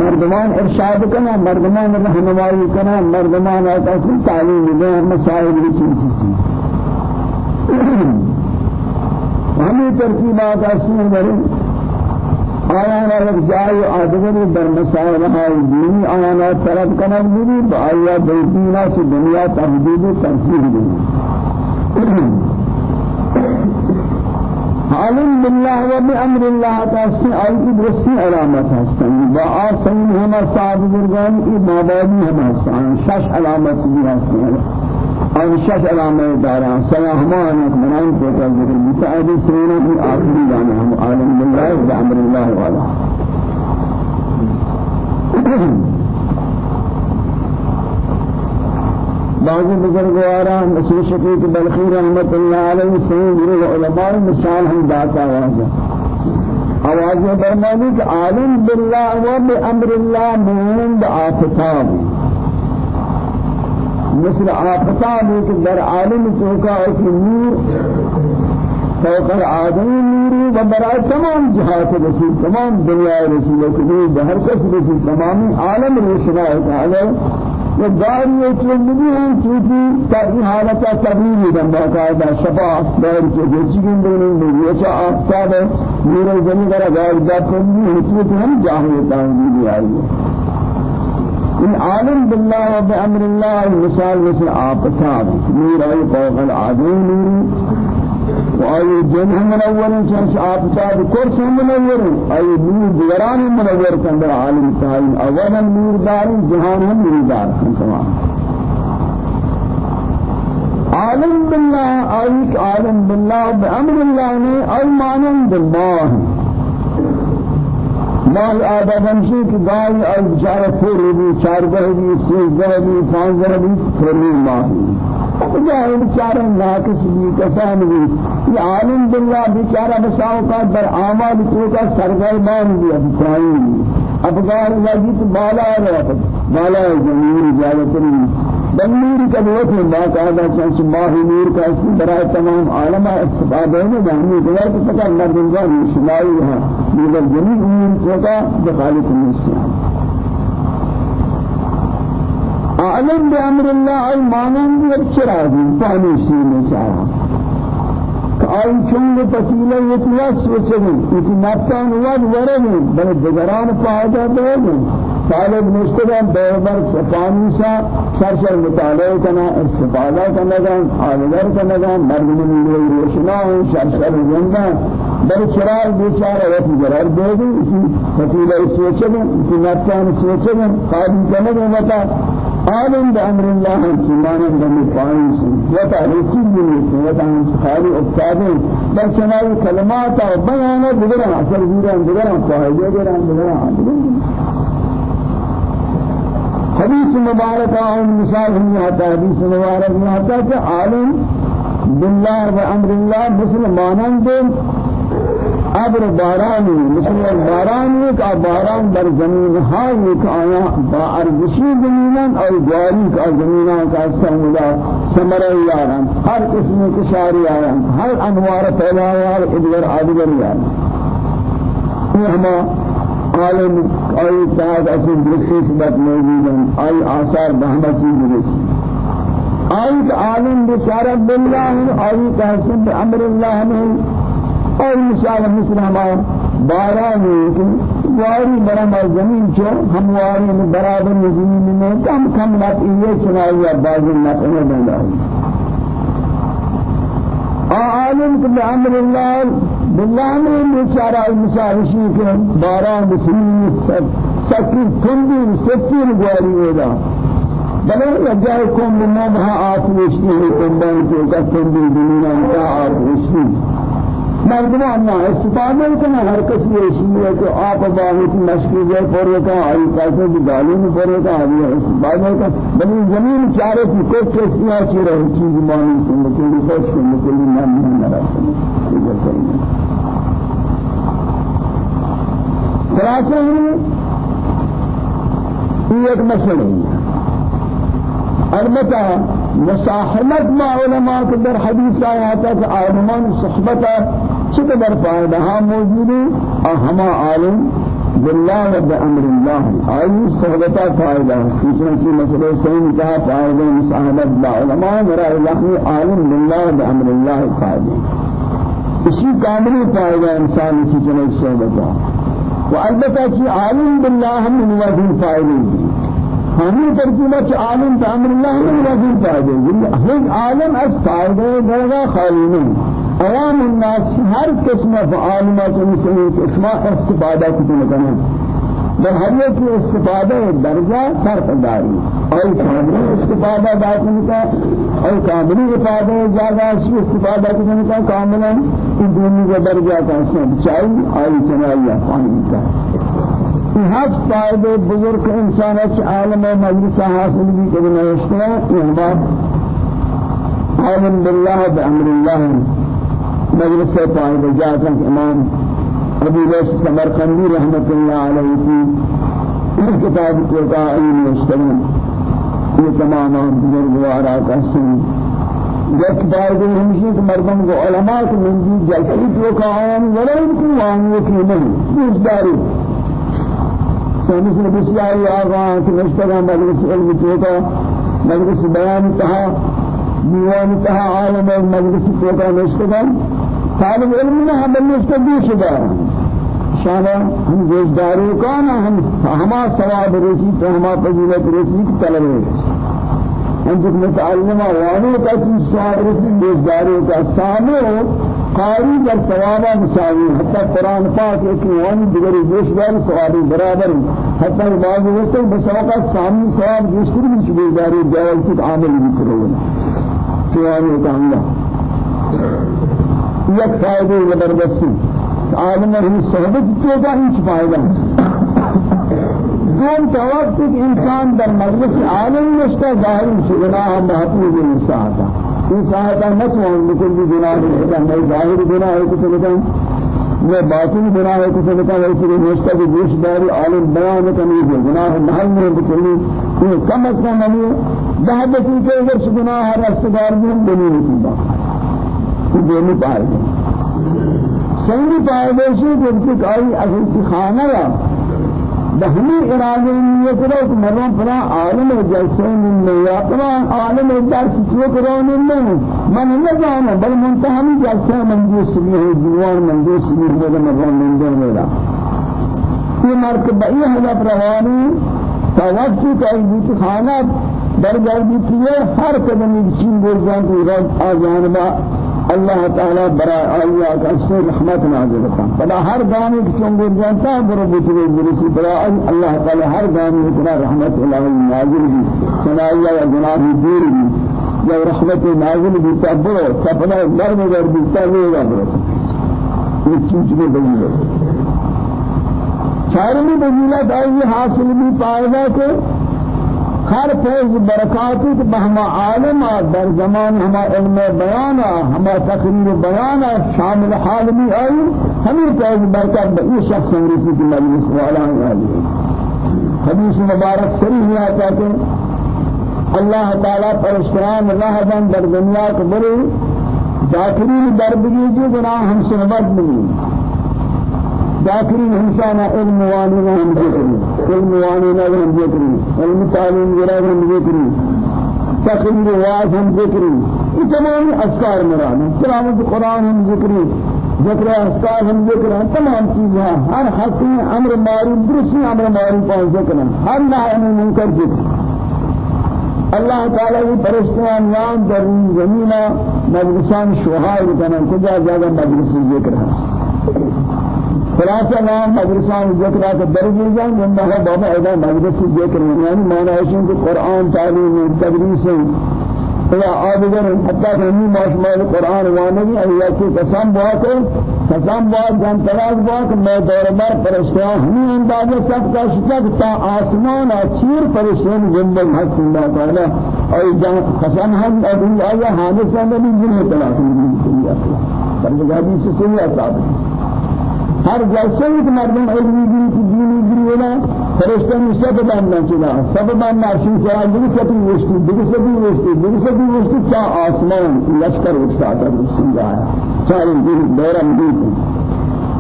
S1: مردمان ارشاد کنند مردمان رهنمایی کنند مردمان آتاسی تعلیم دیں مسائل کی چیزی ہمیں ترتیبات اصلی بریں آیانا یک جای آدگری در مسائل های دینی آیانا طلب کنن بودی با آیا دیدینا چه دنیا تحدید ترسیح دینی عالم بالله و بأمر الله تاسي آية درسي علامات هستن. با آسين هما صاحب برغان ای مابادی هم هستن. شش علامات بھی هستن. اور شش علامات دارا سلاحمان اکمنان کو کا ذکر متعدی سینا کی آخری جانا ہم عالم بالله و بأمر الله والا بعض بزرگواران مثل شفیق بلخی رحمت اللہ علیہ سید علماء مثال ہم داتا واضح آواز میں فرمانی کہ عالم باللہ و بامر اللہ مومن بآفتاب مثل آفتاب کہ در عالم چوکا ایک نور فوق العادم نوری و برای تمام جهات رسول تمام دنیا رسول کو ہر کس رسول تمام عالم روشنا ہے و داری چندی چیزی در این حالت تبلیغی دن باقاعده شفا داری که جیگین دونی میگه چه آفتاب نور زمین در غیر جات کنی حکمت هم جاهی تاویلی آئی ان عالم بالله و بأمر الله مثال مثل آفتاب نور ای فوق العظیم. وآي جن هم منورين شمس آفتاب كرس هم منورين أي نور ديران هم منور كندر عالم تعين أولا نور دار جهان هم نور دار عالم بالله أيك عالم بالله بأمر الله نے المانن بالله مال آدم ہمشی کی گائی اور بچارہ پھر بھی بھی سیزگاہ بھی پانزگاہ بھی پھر بھی ماہی جائے بچارہ ناکس بھی کسان بھی یہ عالم باللہ بچارہ بساوقات آمال تو کا بھی ابترائی بھی افغان لگی تو بالا رہا بالا جمهور اجازت بنور کا بہت ہے بات آدھا چانچ ماہ نور کا اسی برائے تمام عالم استفادہ ہے. جہنی دوار کو پتہ اللہ دنگا شمائی ہے. یہ جميع امور کو کا بخالف النسیان عالم بأمر الله المانن يبشرها فاني سيني شارع آئی چونگ پتیلے یتواس سوچنے اتی نفتان واد ورنے بلے دگران پاہدہ دے طالب مستقیم بیبر سفانی سا سرسر مطالعه کنا استفاده کنگان آلگر کنگان مردم لیل روشنا سرسر زندہ۔ بر چرار بیچارہ وقت ضرر دے دی اسی فتیلہ سوچگن اسی نفتان سوچگن قابل کنگن وطا عالم بأمر الله سبحانه بني فانس وتا رسول من وتا خالي أستاذ بل شناي كلمات وبيان بدرا اثر بدرا بدرا فائدة بدرا بدرا حدیث مبارک آن مثال ہم آتا حدیث مبارک میں آتا کہ عالم بالله و أمر الله مسلمانان دے آبر بارانی مثل بارانی کا باران در زمین ہائی کا آیا با ارزشی زمینان اور جاری کا زمینان کا سمولا سمر یاران ہر قسم کے شاری آیا ہر انوار پیدا یار ادھر آدھر یار یہ ہمارا عالم أي تاج أصل درسي سبب موجودا أي آثار بهما چیز درسي أي عالم بشارة بالله أي تحسن بأمر الله من أي مثال مثل هما باران واری برام زمین چو همواری برابر زمین میں کم کم نفعیه چنائی بعض نفعه بندائی عالم بأمر الله. بالله میں بیچارہ مساوشی کے باران بسمی سکی تندی سکی گواری ہوگا بلے رجائے کم منا بہا آتوشی ہے کمبان کے کا تندی دنیا کا آتوشی مردمان نہ استفادہ کرنا ہر کسی ایسی ہے کہ آپ باہت مشکل ہے پر کا آئی کاسے کی گالی میں پر کا آئی استفادہ کا بنی زمین چارے کی کوئی کیسی آچی رہی چیز مانی سن کلی خوش کن کلی نام نہ رکھتے یہ صحیح ہے خلاصہ یہ ایک مسئلہ ہے البتہ مصاحبت مع علماء کے در حدیث آیا تھا کہ عالمان صحبت چقدر فائدہ ہاں موجود ہے ہما عالم. بالله وبأمر الله. أي صحبتا فائدة سيشن في مسألة سين كها فائدة مصاحبت مع علماء. مرا الله عالم بالله بأمر الله فائدة اسی کاملی فائدہ انسان اسی جنب صحبتا والبته شيء عالم بالله من وزن فاعلين ہمیں ترجمہ چ عالم بامر اللہ من وزن فائدے ہر عالم از فائدے درجہ خالی نہیں۔ عوام الناس ہر قسم عالمہ سے قسم استفادہ کرتے ہیں در ہر ایک کی استفادہ درجہ فرق داری۔ اور کاملی استفادہ داخل کا اور کاملی استفادہ زیادہ اسی استفادہ کرنے کا کاملا۔ ان دونوں کا درجہ کا سب چاہیے۔ آئی چنائی پانی کا ہر فائدے بزرگ انسان اچ عالم مجلس حاصل بھی کرنا ہے یہ ہمارا عالم بالله بأمر الله. مجلس فائدہ جاتا امام ابو ليس سمرقندي رحمة الله عليه في كتاب القرآن يشتغل یہ تمام بزرگوارا کا سن جب بعد ہمشی کہ مردم کو علماء کو منجی جلسی تو کام ولا ان کو وانو کی نہیں؟ اس سنس نے بسیار آغا کہ مشتغل مجلس علم تو کا مجلس بیان تھا دیوان تھا عالم مجلس تو کا مشتغل طالب علم نے ہم مستدی شدہ شانا ہم گوشداروں کا نا ہم ہما ثواب رسی تو ہما فضیلت رسی کی ہم جب متعلمہ وانو کا چیز ثواب رسی گوشداروں کا سامو قاری در ثوابا مساوی حتی قرآن پاک ایک وانی دیگری گوشدار ثوابی برابر حتی بعض وقت بسوقت سامنی ثواب گوشتر بھی چبیداری جاول تک عامل بھی کرو آنے کا یک فائدے زبردستی عالم ہی صحبت تو کا ہیچ فائدہ دوم توقت انسان در مجلس عالم نشتا ظاهر گناہ محفوظ انسان تھا انسان کا نتوان بکل گناہ نشتا میں ظاہر گناہ ہے کچھ نکل میں باطن گناہ ہے کچھ نکل ہے کہ نشتا کی گوش داری عالم بیان کرنی ہے گناہ محل میں بکلی یہ کم از کم ہمیں دہدتی کے اگر گناہ رستگار بھی ہم بنی ہوتی با. یہ دینی پائے گا سنگی پائے گا کہ آئی اصل خانہ بهمي إرادة نیت رو کہ مروں پرا عالم جلسے من یا پرا عالم درس کیوں کرون من من نہ جانا بل منتہمی جلسے منجوس بھی ہے دیوان منجوس بھی ہے مروں من دے میرا یہ مرکب یہ ہے پروانی توجہ کا ایت خانہ در گردی کیے ہر قدم چین بول جان رب آ جانبا الله تعالى براء آیا کا رحمت نازل کرتا بلا ہر گانے کی چنگور جانتا برو بچے برسی الله تعالى ہر گانے سے رحمت الہی نازل بھی سنایا و گناہ دور بھی یا رحمت نازل بھی تبرو در میں در بھی تبرو برو. یہ چیز میں بجیلے چارمی بجیلت آئی حاصل پائے گا کہ ہر فیض برکاتی کہ بہما عالم در زمان ہما علم بیان ہما تقریر بیان شامل حال بھی آئی ہمیں فیض برکات بئی شخص رسی کی مجلس والا آئی۔ حدیث مبارک صریح آتا کہ اللہ تعالیٰ پرشتران راہ بن در دنیا کے بڑے ذاکرین در بگی جو گناہ ہم سنبت بگی ذاكرين همشانا علم وانينا هم ذكرين علم وانينا هم ذكرين علم تعليم جراب هم ذكرين تقرير واعظ هم ذكرين تمام أذكار مراد تلاوة القرآن هم ذكرين ذكر أذكار هم ذكر تمام چیزیں ہر حقی أمر معروف درستی أمر معروف اور ذکر ہر نهی عن المنکر ذکر اللہ تعالی یہ فرشتیان یان در زمین مجلسان شوہائی کنن کجا جگہ مجلس ذکر ہے خلاصہ نام مدرسان ذکر کا درجے جان بندہ ہے بابا ایدا مدرس ذکر یعنی معنی ہے کہ قرآن تعلیم تدریس یا آدگر حتی کہ ہمیں ماشمال قرآن وانگی ایا کی قسم بوا کو قسم بوا جان تلاش بوا کہ میں دور بار پرشتیاں ہمیں اندازہ سب کا شکت تا آسمان اچیر پرشتیاں زندگ حسن اللہ تعالی اور جان قسم ہم ابھی آیا حادثہ نبی جنہ تلاش نہیں أصلا پر حدیث سے یہ ثابت ہر جلسے ایک مردم علمی گری کی دینی گری ہونا فرشتہ میں سب باننا چلا سب باننا شین سرا دیگه سبی وشتی دیگه سبی وشتی دیگه سبی وشتی تا آسمان لشکر اٹھتا تھا رسول آیا چارے دن دورم دیتی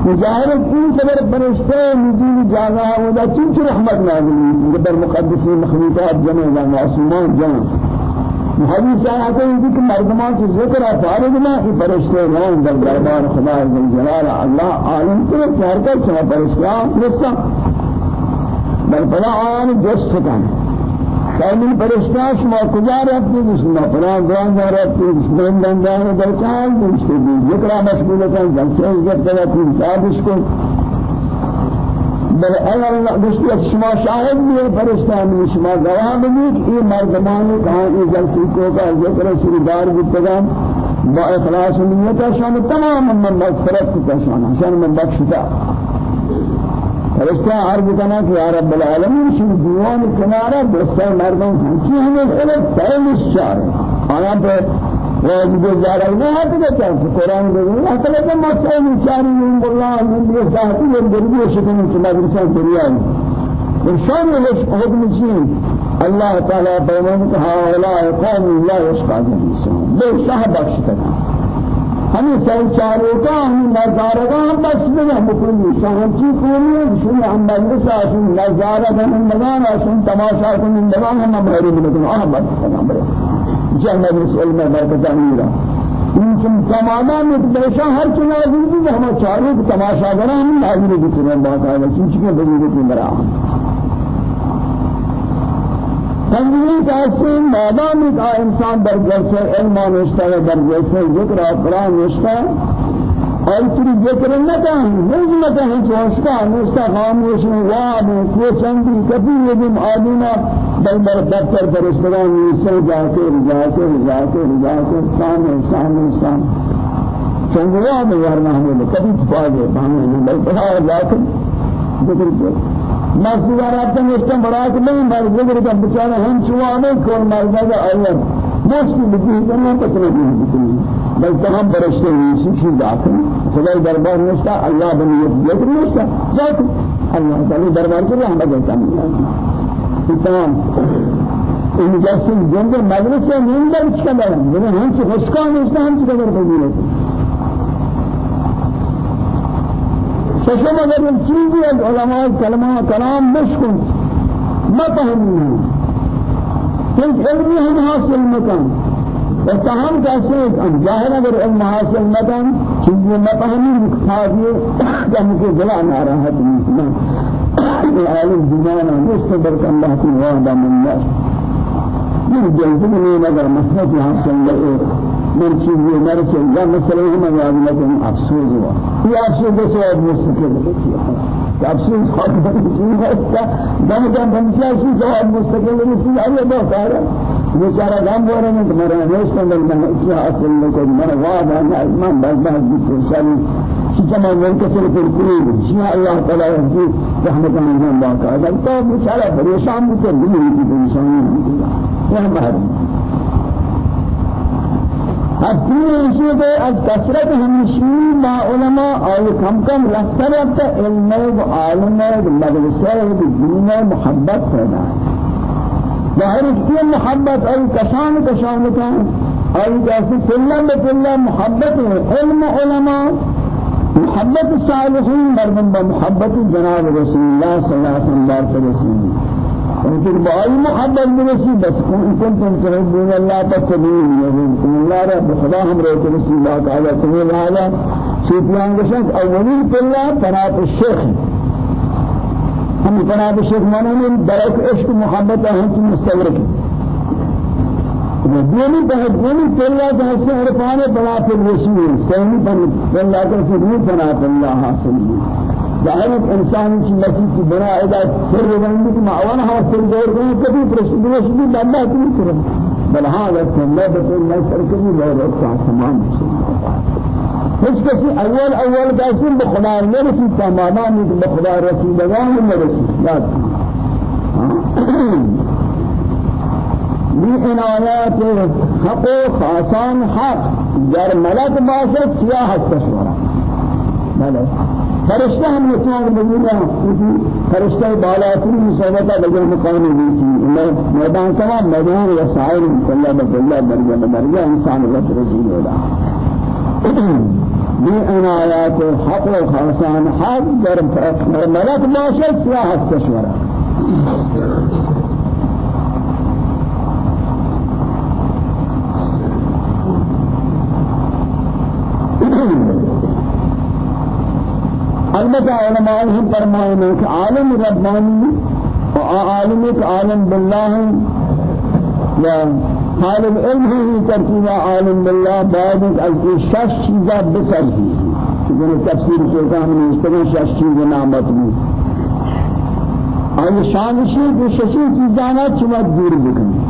S1: مجاہرت این قدر فرشتہ نزول جاگا ہوتا چنچ رحمت نازل ہوئی قدر مقدسی مخلوقات جمع معصومان جمع. حدیث آتا ہے کہ مردمان کی ذکر فارغ نہ کہ فرشتے رہن در دربار خدا عز جلال اللہ عالم کے چہر کر چنا فرشتہ فرشتہ۔ بل بلا آن جس کن شامل فرشتہ شما کجا رہتے ہیں؟ شما فلان دوان جا رہتے ہیں شما دندان در چاہل ذکر مشغول کن جلسے ذکر کرتے ہیں کو۔ بل اگر اللہ گشتی شما شاہد بھی فرشتہ میں شما گواہ بھی یہ مردمان کہاں یہ جلسی کو کا ذکر شریدار بتگان با اخلاص نیت شان تمام من مغفرت کی شان شان من بخشتا فرشتہ عرض کرنا کہ یا رب العالمین شما دیوان کنارہ دوستان مردان ہنچی ہمیں خلق سیل الشار آیا پر واجب جارا نه هات که قرآن بگو أصلا که مسائل چاری من بالله من ذاتی من دربی شکن که مدرسه دریایی ارشاد لش حکم چی الله تعالی فرمان که هؤلاء قوم لا يشقون به شاه بخشتا ہمیں سر چاروں کا ہم نظارہ کا ہم بخش دیں ہم کو شأن کی قومی ہے شن ہم مدرسہ شن نظارہ ہم نگان شن تماشا ہم نگان ہم ہمارے بلکہ ہم بخش جهنم علم مرکز امیرا این چون تماما متبشا هر چیز آزادی ہے ہم چاروں کو تماشا کرنا ہم حاضر بکنے بات ہے چون چکے بزرگ کی مرا۔ تنظیم کا سے مادام ایک انسان در جلسے علم نشتا در جلسے ذکر قرآن نشتا اور تری ذکر نہ کہیں نہیں نہ کہیں چوشتا نشتا خاموش واب کو چندی کبھی یہ بھی آدمی بل بر دفتر فرشتگان نیسان ذاکر ذاکر ذاکر ذاکر سامنے سامنے سامنے چنگوا میں یار محمود کبھی تفاضے بہانے بل بہا ذاکر ذکر کیا مسجد رابطة مشتم براك نہیں مرضی کرتا بچانا ہم چوانے کون مرضی کا آیا مشکل بکی کرنا پسنا بھی بکنی بل تمام برشتے ہیں اسی چیز آکن خدای دربار نشتا اللہ بنیت ذکر نشتا ذات اللہ تعالی دربار کے رحمت دیتا ہے تمام ان جیسے جنگ سے نیند در چکا لیکن ہم سے خوشکان نشتا سے قدر فضیلت ششم اگر چیزی از علماء کلمہ کلام مشکل ما فهمنا كل علم حاصل مكان اتهام تحصیل أن ظاہر غير علم حاصل مكان شيء ما فهمی مختاری كم کو بلا ناراحت نہیں عالم دیوان مستبر کم بہت وعدہ من ناس من جلد مسجد حاصل لئے من چیز یہ میرے سے یا مسئلہ ہے میں یاد نہ کروں افسوس ہوا یہ افسوس ہے سوال مستقل ہے افسوس خاص بنی چیز ہے اس کا دم دم بن کیا اسی سوال مستقل ہے اسی ہے وہ سارا بیچارہ غم ہو رہا ہے تمہارا نوش کا میں کیا حاصل نہیں کوئی میرا وعد ہے اسمان بس بس کی پریشانی کی جمع میں کسے پر کوئی جی اللہ تعالی کی رحمت میں اللہ کا ہے تو بیچارہ پریشان ہوتے نہیں کی پریشانی ہے یہ ہمارا بعد اصلی شده از کثرت همیشی با علماء آی کم کم رفته رفته علم و عالم و مدرسه و دین محبت پیدا ظاهر کی محبت آی کشان کشان کن آی جیسے کلا بکلا محبت علم علماء محبت صالحین مردم با محبت جناب رسول الله صلی الله علیه وسلم بار رسول وفي بعض محبت برسي بس إن كنتم تحبون الله فاتبعوني يقولكم الله رب خدا رأيت رسول الله تعالى سبيل هذا سوفيان قشت أولين كلا فنات الشيخ هم فنات الشيخ مانا من درك عشق محبت هم مستغرق وديني تهديني كلا تحسن عرفان بلا الرسول سيني فلا تسرين فنات الله حاصل ظاہر انسان کی مسیح کی بنا ادا سر بندی کی معاونہ ہوا سر دور گئے کبھی پرشن رسول اللہ کی کرے بل ہاں لگتا ہے اللہ سر کبھی لے رہا تمام هیچ کسی اول اول کسی به خدا نرسی تماما به خدا رسیدگان نرسی یاد بی عنایات حق و خاصان حق۔ در ملک باشد سیاه استشورا ملک فرشتہ ہم نتوان بگیرا فرشتہ بالاتری مصابتا بجر مقام دیسی میدان تمام میدان یا سائر صلی اللہ علیہ مرجع مرجع انسان اللہ رسول اللہ بی عنایات حق و خاصان حق در ملک باشد سیاح استشورا البتہ علماء ہم فرمائے ہیں کہ عالم ربانی و عالم ایک عالم باللہ یا طالب علم ہی ترتیب عالم باللہ بعد از شش چیزیں بسر ہی چونکہ تفسیر کے کام میں اس طرح شش چیزیں نامت بھی آئی شانشی کہ ششی چیزانا چمت دور بکنی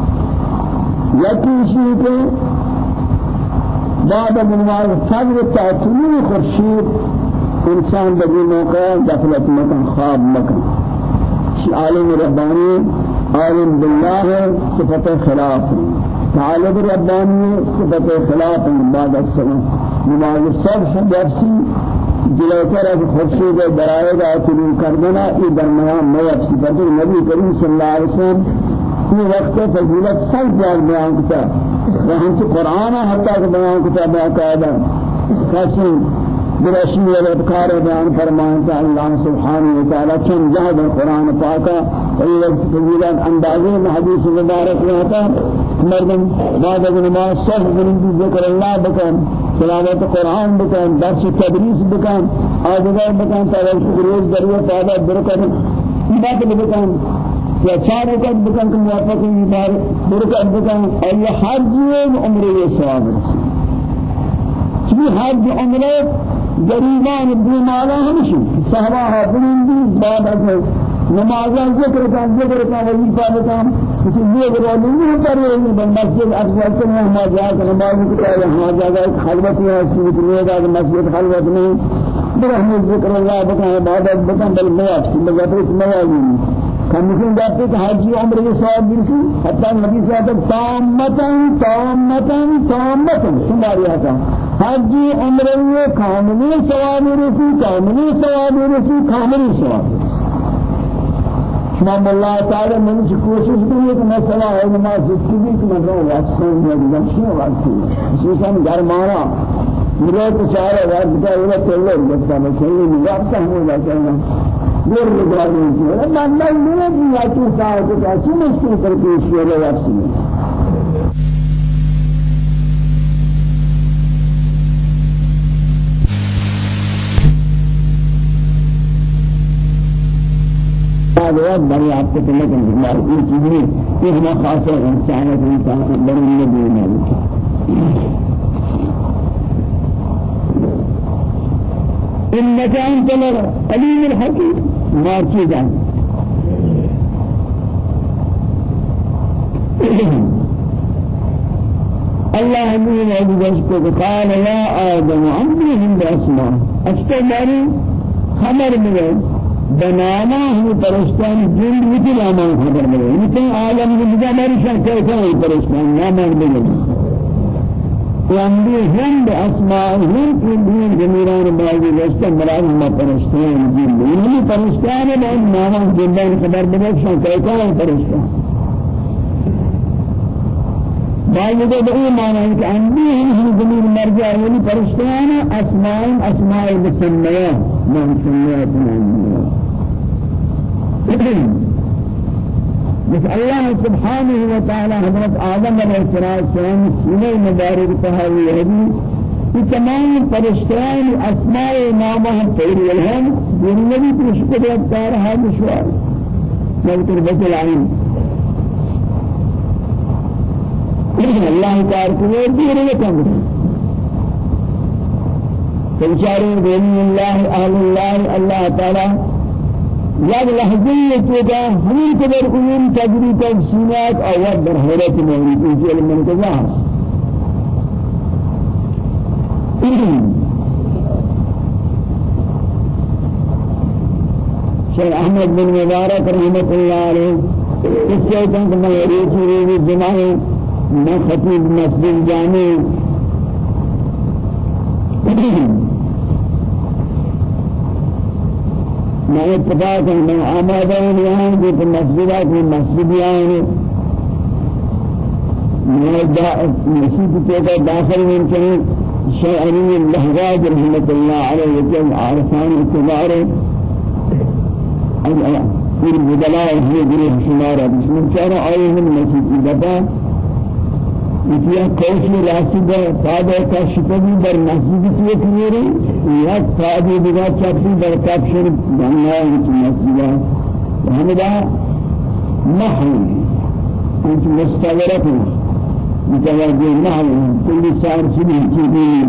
S1: یکی اسی کہ بعد من فجر تعطیل خورشید انسان بدی موقع غفلت مکن خواب مکن. عالم ربانی عالم بالله صفت خلاف. طالب ربانی صفت خلاف. بعد السلام نماز الصبح نفسی جلوتر از خورشید برائے گا طلوع کردنا ای درمیان نیفسی بلکہ نبی کریم صلی اللہ علیہ وسلم یہ وقت فضیلت سل زیاد بیان کتا. وہاں سے قرآن حتی بیان کتا باقاعدہ کسی برشی الابکار بیان فرمائتا اللہ سبحانہ وتعالی چند جہد القرآن پاکا ویلت فضیلت اندازی حدیث مبارک رہتا مردم بعد از نماز صحب بلندی ذکر اللہ بکن تلاوت قرآن بکن درس تدریس بکن آدھگر بکن تاویل روز دریہ تعالی برکن بات بکن یا چار رکعت بکن کہ موافق برکت بکن اور یہ جیل عمر یہ ثواب رسی چی حج عمرے گریبان بیمارا ہمشی صحابہ بلندی بعد از نماز ذکر کا ذکر کا وظیفہ بتا۔ کسی یہ گرانی نہیں کر رہے ہیں مسجد افضل سے ہم جا کر نماز کو یہاں جگہ خلوت ہے سیدھ میں مسجد خلوت میں برحمة ذكر الله بكا عبادت بكا بل مواقف بجابرت موازين كان ممكن جابت کہ حج عمر کے ثواب برسی حتى النبي صلى الله عليه وسلم تامتا تامتا تامتا شمار آتا حج عمر کے کاملی ثواب برسی کاملی ثواب برسی کاملی ثواب شمام اللہ تعالی من سے کوشش کی کہ مسئلہ ہے نماز کی بھی کہ میں وقت سے نہیں وقت خصوصا گرمانا میرے تو سارا وقت کا یہ چلے جب میں کہیں وقت ہوں گا چلنا دور لگانے کی بندہ میرے بھی یا صاحب کا چھ مشکل کر کے شیر وقت میں هذا بڑی آپ کو تمہیں کہ یہ چیزیں یہ ہمارا خاص ہے انسان ہے انسان کو نہیں دینا إنك أنت العليم الحكيم ما كذا الله من عبدك قال يا آدم أمرهم بأسماء. أشتغل خبر مجد بنانا ہم پرستان جن مثل آمان خبر ملے مثل عالم بجا ہماری شان کیسا ہے پرستان نامان ملے وانبی هم بأسمائهم كلهم جميعان بعض رشتہ مراد ہم پرستان جن انہی پرستان ہے بہت نامان جنبان خبر ملے شان کیسا ہے پرستان. بعض کو بڑی معنی ہے کہ هم جميع مرجع یعنی پرستان اسماء اسماء مسمیہ من سمیات من بس الله سبحانه وتعالى حضرت آدم عليه السلام سنة مبارك تهاوي هذه في تمام فرشتان أسماء نامه خير والهم والنبي تشكر يبتار هذا الشوار نذكر بس العين الله تعالى كبير دير لكم فإشارة بين الله أهل الله الله تعالى. همین قدر علوم تجری تفصیلات آورد در حیرت مولید این علم منتظر شيخ أحمد بن مبارك رحمة الله عليه. قصة كان كما يريد في الجماعة من خطيب مسجد جامع. ما اتفاق من آمادين يعني في المسجدات من مسجد يعني مسجد كذا داخل من كان شيئا اللهجات رحمة الله عليه عارفان اتباره في البدلاء هي جريه شمارة بسم الله كان آيه من مسجد دفا اتیا کوشی راسد فاده کشفی در مسجد کی کیری یا فاده دیگر چپی در کفشر دنیا کی مسجد. همدا نحو انت مستغرق متوجه نحو كل سار سبيل سبيل